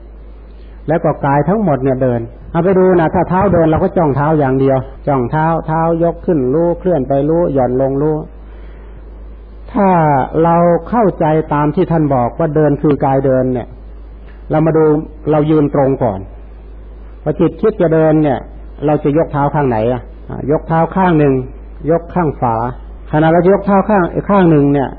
แล้วก็กายทั้งหมดเนี่ยเดินเอาไปดูนะถ้าเท้าเดินเราก็จ้องเท้าอย่างเดียว จ้องเท้าเท้ายกขึ้นรู้เคลื่อนไปรู้หย่อนลงรู้ถ้าเราเข้าใจตามที่ท่านบอกว่าเดินคือกายเดินเนี่ย เรามาดูเรายืนตรงก่อนพอจิตคิดจะเดินเนี่ย เราจะยกเท้าข้างไหนอะยกเท้าข้างหนึ่งยกข้างฝาขณะเรายกเท้าข้างข้างหนึ่งเนี่ย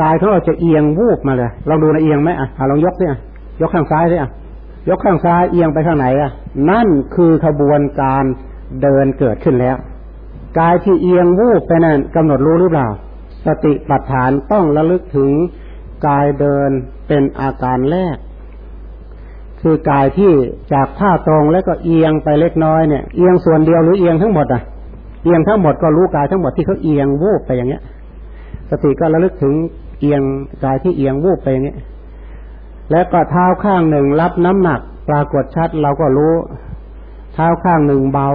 กายของเราจะเอียงวูบมาเลยลองดูนะเอียงไหมอะลองยกสิอะยกข้างซ้ายสิอะยกข้างซ้ายเอียงไปข้างไหนอะ นั่นคือขบวนการเดินเกิดขึ้นแล้วกายที่เอียงวูบไปนั่นกำหนดรู้หรือเปล่า สติปัฏฐานต้องระลึกถึงกายเดินเป็นอาการแรก คือกายที่จากท่าตรงแล้วก็เอียงไปเล็กน้อยเนี่ยเอียงส่วนเดียวหรือเอียงทั้งหมดอะเอียงทั้งหมดก็รู้กายทั้งหมดที่เขาเอียงวูบไปอย่างเงี้ย สติก็ระลึกถึงเอียงกายที่เอียงวูบไปอย่างเงี้ย และก็เท้าข้างหนึ่งรับน้ำหนัก ปรากฏชัดเราก็รู้ เท้าข้างหนึ่งเบา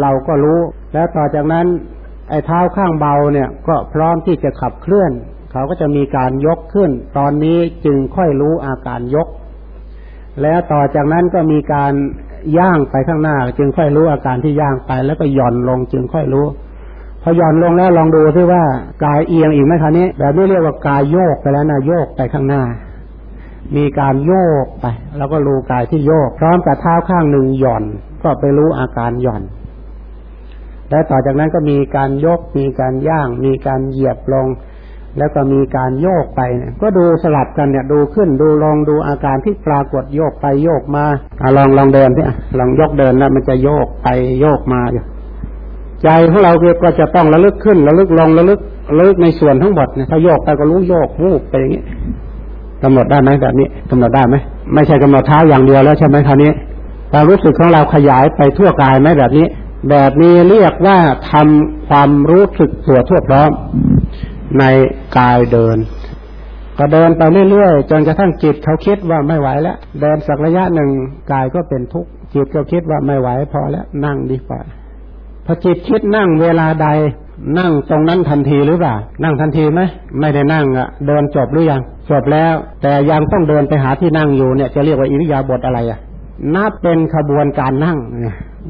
เราก็รู้ แล้วต่อจากนั้น ไอ้เท้าข้างเบาเนี่ย ก็พร้อมที่จะขับเคลื่อน เขาก็จะมีการยกขึ้น ตอนนี้จึงค่อยรู้อาการยก แล้วต่อจากนั้นก็มีการย่างไปข้างหน้า จึงค่อยรู้อาการที่ย่างไป แล้วก็หย่อนลงจึงค่อยรู้ พอหย่อนลงแล้วลองดูซิว่ากายเอียงอีกไหมคะนี้แบบนี้เรียกว่ากายโยกไปแล้วนะโยกไปข้างหน้า มีการโยกไป แล้วก็รู้กายที่โยก พร้อมกับเท้าข้างหนึ่งหย่อน ก็ไปรู้อาการหย่อนและต่อจากนั้นก็มีการยก มีการย่าง มีการเหยียบลง แล้วก็มีการโยกไปเนี่ยก็ดูสลับกันเนี่ยดูขึ้นดูลงดูอาการที่ปรากฏโยกไปโยกมาอลองลองเดินสิลองยกเดินแล้วมันจะโยกไปโยกมาอยู่ใจของเราก็จะต้องระลึกขึ้นระลึกลงระลึกระลึกในส่วนทั้งหมดเนี่ยถ้าโยกไปก็รู้โยกวูบไปอย่างนี้กำหนดได้ไหมแบบนี้กำหนดได้ไหมไม่ใช่กำหนดเท้าอย่างเดียวแล้วใช่ไหมคราวนี้ความรู้สึกของเราขยายไปทั่วกายไหมแบบนี้ แบบนี้เรียกว่าทำความรู้สึกตัวทั่วพร้อม ในกายเดิน ก็เดินไปเรื่อยๆจนกระทั่งจิตเขาคิดว่าไม่ไหวแล้วเดินสักระยะหนึ่งกายก็เป็นทุกข์จิตก็คิดว่าไม่ไหวพอแล้วนั่งดีกว่าพอจิตคิดนั่งเวลาใดนั่งตรงนั้นทันทีหรือเปล่า นั่งทันทีไหมไม่ได้นั่งอะเดินจบหรือยัง จบแล้ว แต่ยังต้องเดินไปหาที่นั่งอยู่เนี่ยจะเรียกว่าอิริยาบถอะไรอะนับเป็นขบวนการนั่ง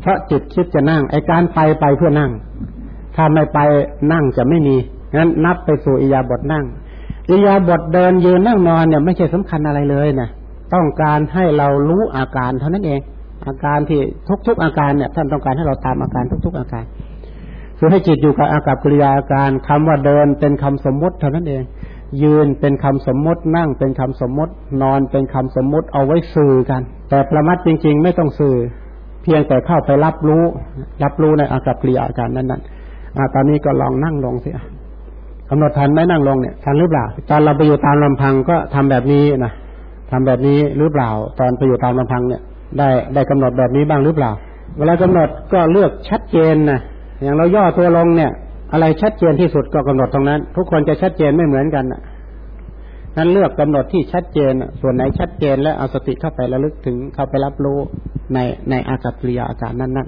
เพราะจิตคิดจะนั่งไอการไปไปเพื่อนั่ง ถ้าไม่ไปนั่งจะไม่มี งั้นนับไปสู่อิยาบทนั่งอิยาบทเดินยืนนั่งนอนเนี่ยไม่ใช่สำคัญอะไรเลยนะต้องการให้เรารู้อาการเท่านั้นเอง อาการที่ทุกๆอาการเนี่ยท่านต้องการให้เราตามอาการทุก ๆ อาการคือให้จิตอยู่กับอากับกิริยาการคำว่าเดินเป็นคำสมมติเท่านั้นเอง ยืนเป็นคำสมมตินั่งเป็นคำสมมติ นอนเป็นคำสมมติเอาไว้สื่อกัน แต่ประมัดจริง ๆ ไม่ต้องสื่อ เพียงแต่เข้าไปรับรู้ รับรู้ในอากับกิริยาการนั้นๆตอนนี้ก็ลองนั่งลงสิ กำหนดทันไหมนั่งลงเนี่ยทันหรือเปล่า ตอนเราไปอยู่ตามลำพังก็ทำแบบนี้นะทำแบบนี้หรือเปล่า ตอนไปอยู่ตามลำพังเนี่ย ได้ได้กำหนดแบบนี้บ้างหรือเปล่า เวลากำหนดก็เลือกชัดเจนนะอย่างเราย่อตัวลงเนี่ย อะไรชัดเจนที่สุดก็กำหนดตรงนั้น ทุกคนจะชัดเจนไม่เหมือนกันนั้นเลือกกำหนดที่ชัดเจน ส่วนไหนชัดเจน แล้วเอาสติเข้าไประลึกถึงเข้าไปรับรู้ในในอากัปริยาอาการนั้นนั้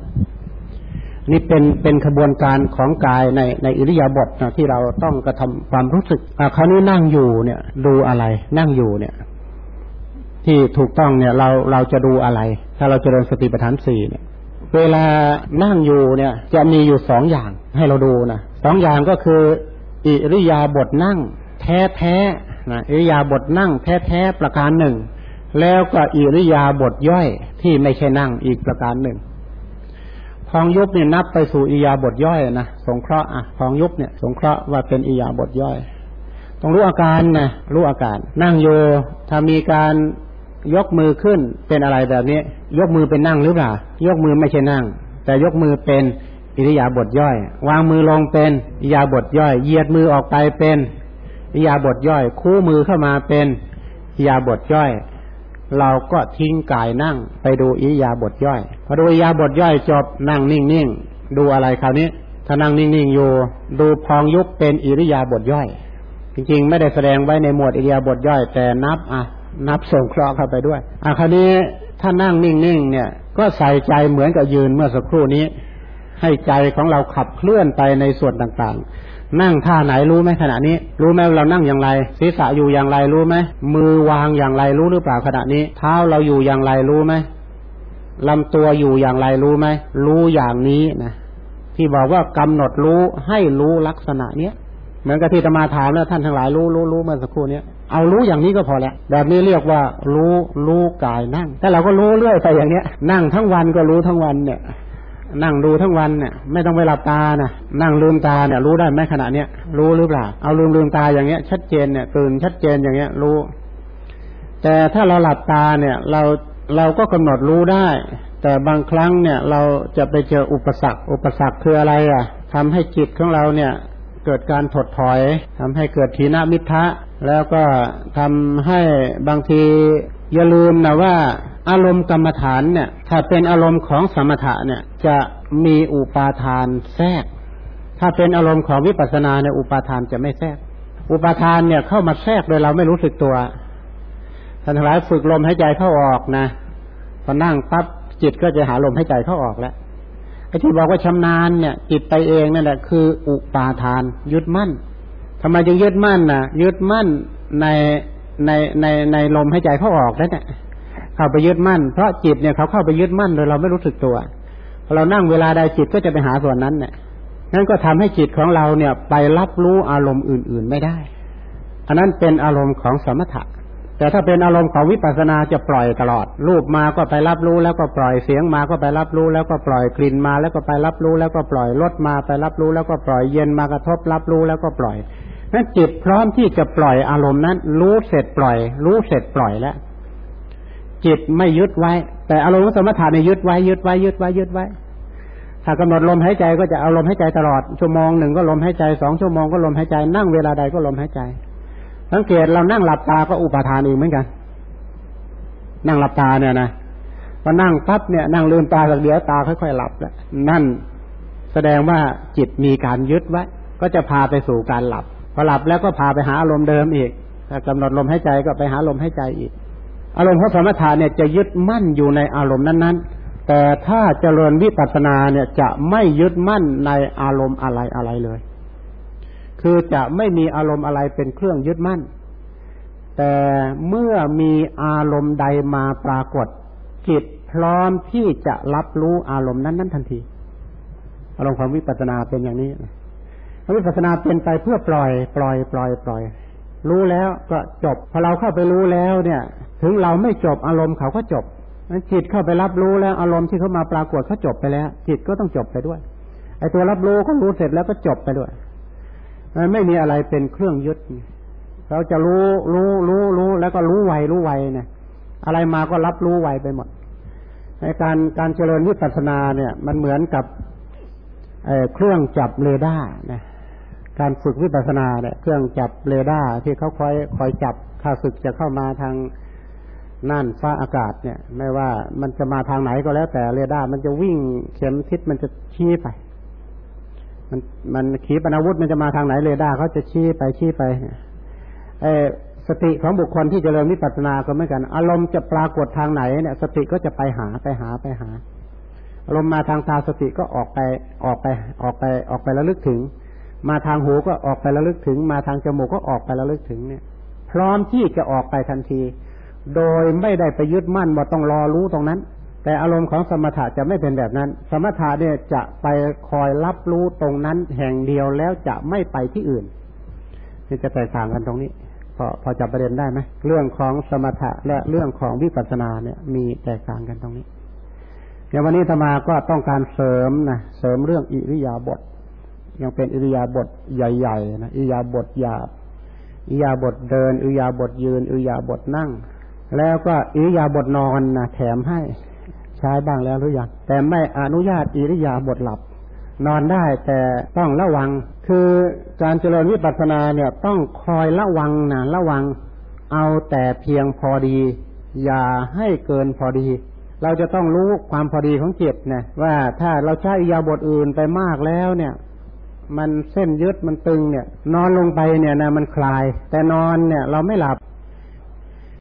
นี่เป็นเป็นขบวนการของกายในในอิริยาบถนะที่เราต้องกระทำความรู้สึกคราวนี้นั่งอยู่เนี่ย ดูอะไร นั่งอยู่เนี่ย ที่ถูกต้องเนี่ย เราเราจะดูอะไร ถ้าเราจเจริญสติปัฏฐานสี่เนี่ย เวลานั่งอยู่เนี่ย จะมีอยู่สองอย่างให้เราดูนะสองอย่างก็คือ อิริยาบถนั่ง แท้แท้นะอิริยาบถนั่ง แท้แท้ประการหนึ่ง แล้วก็อิริยาบถย่อยที่ไม่ใช่นั่งอีกประการหนึ่ง พองยุบเนี่ยนับไปสู่อิยาบทย่อยนะสงเคราะห์อะพองยุบเนี่ย สงเคราะห์ว่าเป็นอิยาบทย่อยต้องรู้อาการนะรู้อาการ นั่งอยู่ถ้ามีการยกมือขึ้นเป็นอะไรแบบนี้ ยกมือเป็นนั่งหรือเปล่ายกมือไม่ใช่นั่ง แต่ยกมือเป็นอิริยาบถย่อย วางมือลงเป็นอิยาบถย่อย เหยียดมือออกไปเป็นอิยาบถย่อย คู่มือเข้ามาเป็นอิริยาบถย่อย เราก็ทิ้งกายนั่งไปดูอิยาบถย่อย พอดูอิยาบถย่อยจบนั่งนิ่งๆ ดูอะไรคราวนี้ ถ้านั่งนิ่งๆอยู่ ดูพองยุบเป็นอิริยาบถย่อย จริงๆ ไม่ได้แสดงไว้ในหมวดอิริยาบถย่อย แต่นับอะนับส่งเคราะห์เข้าไปด้วย อะคราวนี้ถ้านั่งนิ่งๆเนี่ย ก็ใส่ใจเหมือนกับยืนเมื่อสักครู่นี้ ให้ใจของเราขับเคลื่อนไปในส่วนต่างๆ นั่งท่าไหนรู้ไหมขณะนี้ รู้ไหมเรานั่งอย่างไร ศีรษะอยู่อย่างไรรู้ไหมมือวางอย่างไรรู้หรือเปล่าขณะนี้ เท้าเราอยู่อย่างไรรู้ไหมลำตัวอยู่อย่างไรรู้ไหมรู้อย่างนี้นะที่บอกว่ากำหนดรู้ให้รู้ลักษณะเนี้ยเหมือนกับที่ตมาถามแล้วท่านทั้งหลายรู้รู้รู้เมื่อสักครู่นี้เอารู้อย่างนี้ก็พอแล้วแบบนี้เรียกว่า รู้รู้กายนั่งแต่เราก็รู้เรื่อยไปอย่างเนี้ย นั่งทั้งวันก็รู้ทั้งวันเนี่ย นั่งดูทั้งวันเนี่ยไม่ต้องไปหลับตานะนั่งลืมตาเนี่ยรู้ได้ไหมขณะเนี้ยรู้หรือเปล่าเอาลืมลืมตาอย่างเงี้ย ชัดเจนเนี่ยตื่นชัดเจนอย่างเงี้ยรู้ แต่ถ้าเราหลับตาเนี่ย เราเราก็กำหนดรู้ได้ แต่บางครั้งเนี่ยเราจะไปเจออุปสรรค อุปสรรคคืออะไรอะทำให้จิตของเราเนี่ยเกิดการถดถอยทำให้เกิดทีนามิทะแล้วก็ทำให้บางที อย่าลืมนะว่าอารมณ์กรรมฐานเนี่ย ถ้าเป็นอารมณ์ของสมถะเนี่ย จะมีอุปาทานแทรก ถ้าเป็นอารมณ์ของวิปัสสนาเนี่ยอุปาทานจะไม่แทรก อุปาทานเนี่ยเข้ามาแทรกโดยเราไม่รู้สึกตัวท่านทั้งหลายฝึกลมหายใจเข้าออกนะพอนั่งปั๊บจิตก็จะหาลมหายใจเข้าออกแล้วไอ้ที่บอกว่าชำนาญเนี่ย จิตไปเองนั่นแหละคือ อุปาทาน ยึดมั่นทำไมจึงยึดมั่นนะยึดมั่นใน ในในในลมหายใจเขาออกนั่นแหละเข้าไปยึดมั่นเพราะจิตเนี่ยเขาเข้าไปยึดมั่นโดยเราไม่รู้สึกตัวพอเรานั่งเวลาใดจิตก็จะไปหาส่วนนั้นเนี่ยนั่นก็ทำให้จิตของเราเนี่ย ไปรับรู้อารมณ์อื่น ๆไม่ได้ อันนั้นเป็นอารมณ์ของสมถะ แต่ถ้าเป็นอารมณ์ของวิปัสสนาจะปล่อยตลอด รูปมาก็ไปรับรู้แล้วก็ปล่อย เสียงมาก็ไปรับรู้แล้วก็ปล่อย กลิ่นมา แล้วก็ไปรับรู้แล้วก็ปล่อย รสมาไปรับรู้แล้วก็ปล่อย เย็นมากระทบรับรู้แล้วก็ปล่อย นั้นจิตพร้อมที่จะปล่อยอารมณ์นั้น รู้เสร็จปล่อย รู้เสร็จปล่อยแล้วจิตไม่ยึดไว้ แต่อารมณ์สมถะเนี่ยยึดไว้ยึดไว้ยึดไว้ยึดไว้ ถ้ากำหนดลมหายใจก็จะเอาลมหายใจตลอดชั่วโมงหนึ่งก็ลมหายใจสองชั่วโมงก็ลมหายใจนั่งเวลาใดก็ลมหายใจ สังเกตเรานั่งหลับตาก็อุปทานเองเหมือนกัน นั่งหลับตาเนี่ยนะพอนั่งปั๊บเนี่ยนั่งลืมตาสักเดียวตาค่อยๆหลับแล้วนั่นแสดงว่าจิตมีการยึดไว้ ก็จะพาไปสู่การหลับ พอหลับแล้วก็พาไปหาอารมณ์เดิมอีกถ้ากำหนดลมหายใจก็ไปหาลมหายใจอีก อารมณ์ของสมถะเนี่ยจะยึดมั่นอยู่ในอารมณ์นั้นๆ แต่ถ้าเจริญวิปัสสนาเนี่ยจะไม่ยึดมั่นในอารมณ์อะไรอะไรเลย คือจะไม่มีอารมณ์อะไรเป็นเครื่องยึดมั่น แต่เมื่อมีอารมณ์ใดมาปรากฏ จิตพร้อมที่จะรับรู้อารมณ์นั้นนั้นทันที อารมณ์ของวิปัสสนาเป็นอย่างนี้ วิปัสสนาเป็นไปเพื่อปล่อย ปล่อย ปล่อย ปล่อย รู้แล้วก็จบ พอเราเข้าไปรู้แล้วเนี่ย ถึงเราไม่จบอารมณ์เขาก็จบจิตเข้าไปรับรู้แล้วอารมณ์ที่เขามาปรากฏเขาจบไปแล้ว จิตก็ต้องจบไปด้วย ไอ้ตัวรับรู้ก็รู้เสร็จแล้วก็จบไปด้วยมันไม่มีอะไรเป็นเครื่องยึด เราจะรู้รู้รู้รู้แล้วก็รู้ไวรู้ไวเนี่ยอะไรมาก็รับรู้ไวไปหมดในการการเจริญวิปัสสนาเนี่ย มันเหมือนกับเครื่องจับเรดาร์นะ การฝึกวิปัสสนาเนี่ยเครื่องจับเรดาร์ที่เขาคอยคอยจับข้าศึกจะเข้ามาทางน่านฟ้าอากาศเนี่ย ไม่ว่ามันจะมาทางไหนก็แล้ว แต่เรดาร์มันจะวิ่งเข็มทิศมันจะชี้ไป มันมันขีปนาวุธมันจะมาทางไหนเรดาร์เขาจะชี้ไปชี้ไปเออสติของบุคคลที่เจริญวิปัสสนาก็เหมือนกัน อารมณ์จะปรากฏทางไหนเนี่ย สติก็จะไปหาไปหาไปหาอารมณ์มาทางตาสติก็ออกไปออกไป ออกไปออกไประลึกถึง มาทางหูก็ออกไประลึกถึง มาทางจมูกก็ออกไประลึกถึงเนี่ย พร้อมที่จะออกไปทันที โดยไม่ได้ไปยึดมั่นว่าต้องรอรู้ตรงนั้น แต่อารมณ์ของสมถะจะไม่เป็นแบบนั้น สมถะเนี่ยจะไปคอยรับรู้ตรงนั้น แห่งเดียวแล้วจะไม่ไปที่อื่นนี่จะแตกต่างกันตรงนี้ พอพอจับประเด็นได้ไหมเรื่องของสมถะและเรื่องของวิปัสสนาเนี่ย มีแตกต่างกันตรงนี้เดี๋ยววันนี้ธรรมาก็ต้องการเสริมนะเสริมเรื่องอิริยาบถ ยังเป็นอิริยาบถใหญ่ๆนะอิริยาบถหยาบอิริยาบถเดินอิริยาบถยืนอิริยาบถนั่ง แล้วก็อิริยาบถนอนนะแถมให้ใช้บ้างแล้วหรือยังแต่ไม่อนุญาตอิริยาบถหลับ นอนได้แต่ต้องระวัง คือการเจริญวิปัสสนาเนี่ยต้องคอยระวังนะระวัง เอาแต่เพียงพอดี อย่าให้เกินพอดีเราจะต้องรู้ความพอดีของจิตนะว่าถ้าเราใช้ยาบทอื่นไปมากแล้วเนี่ย มันเส้นยึดมันตึงเนี่ย นอนลงไปเนี่ยนะมันคลาย แต่นอนเนี่ยเราไม่หลับ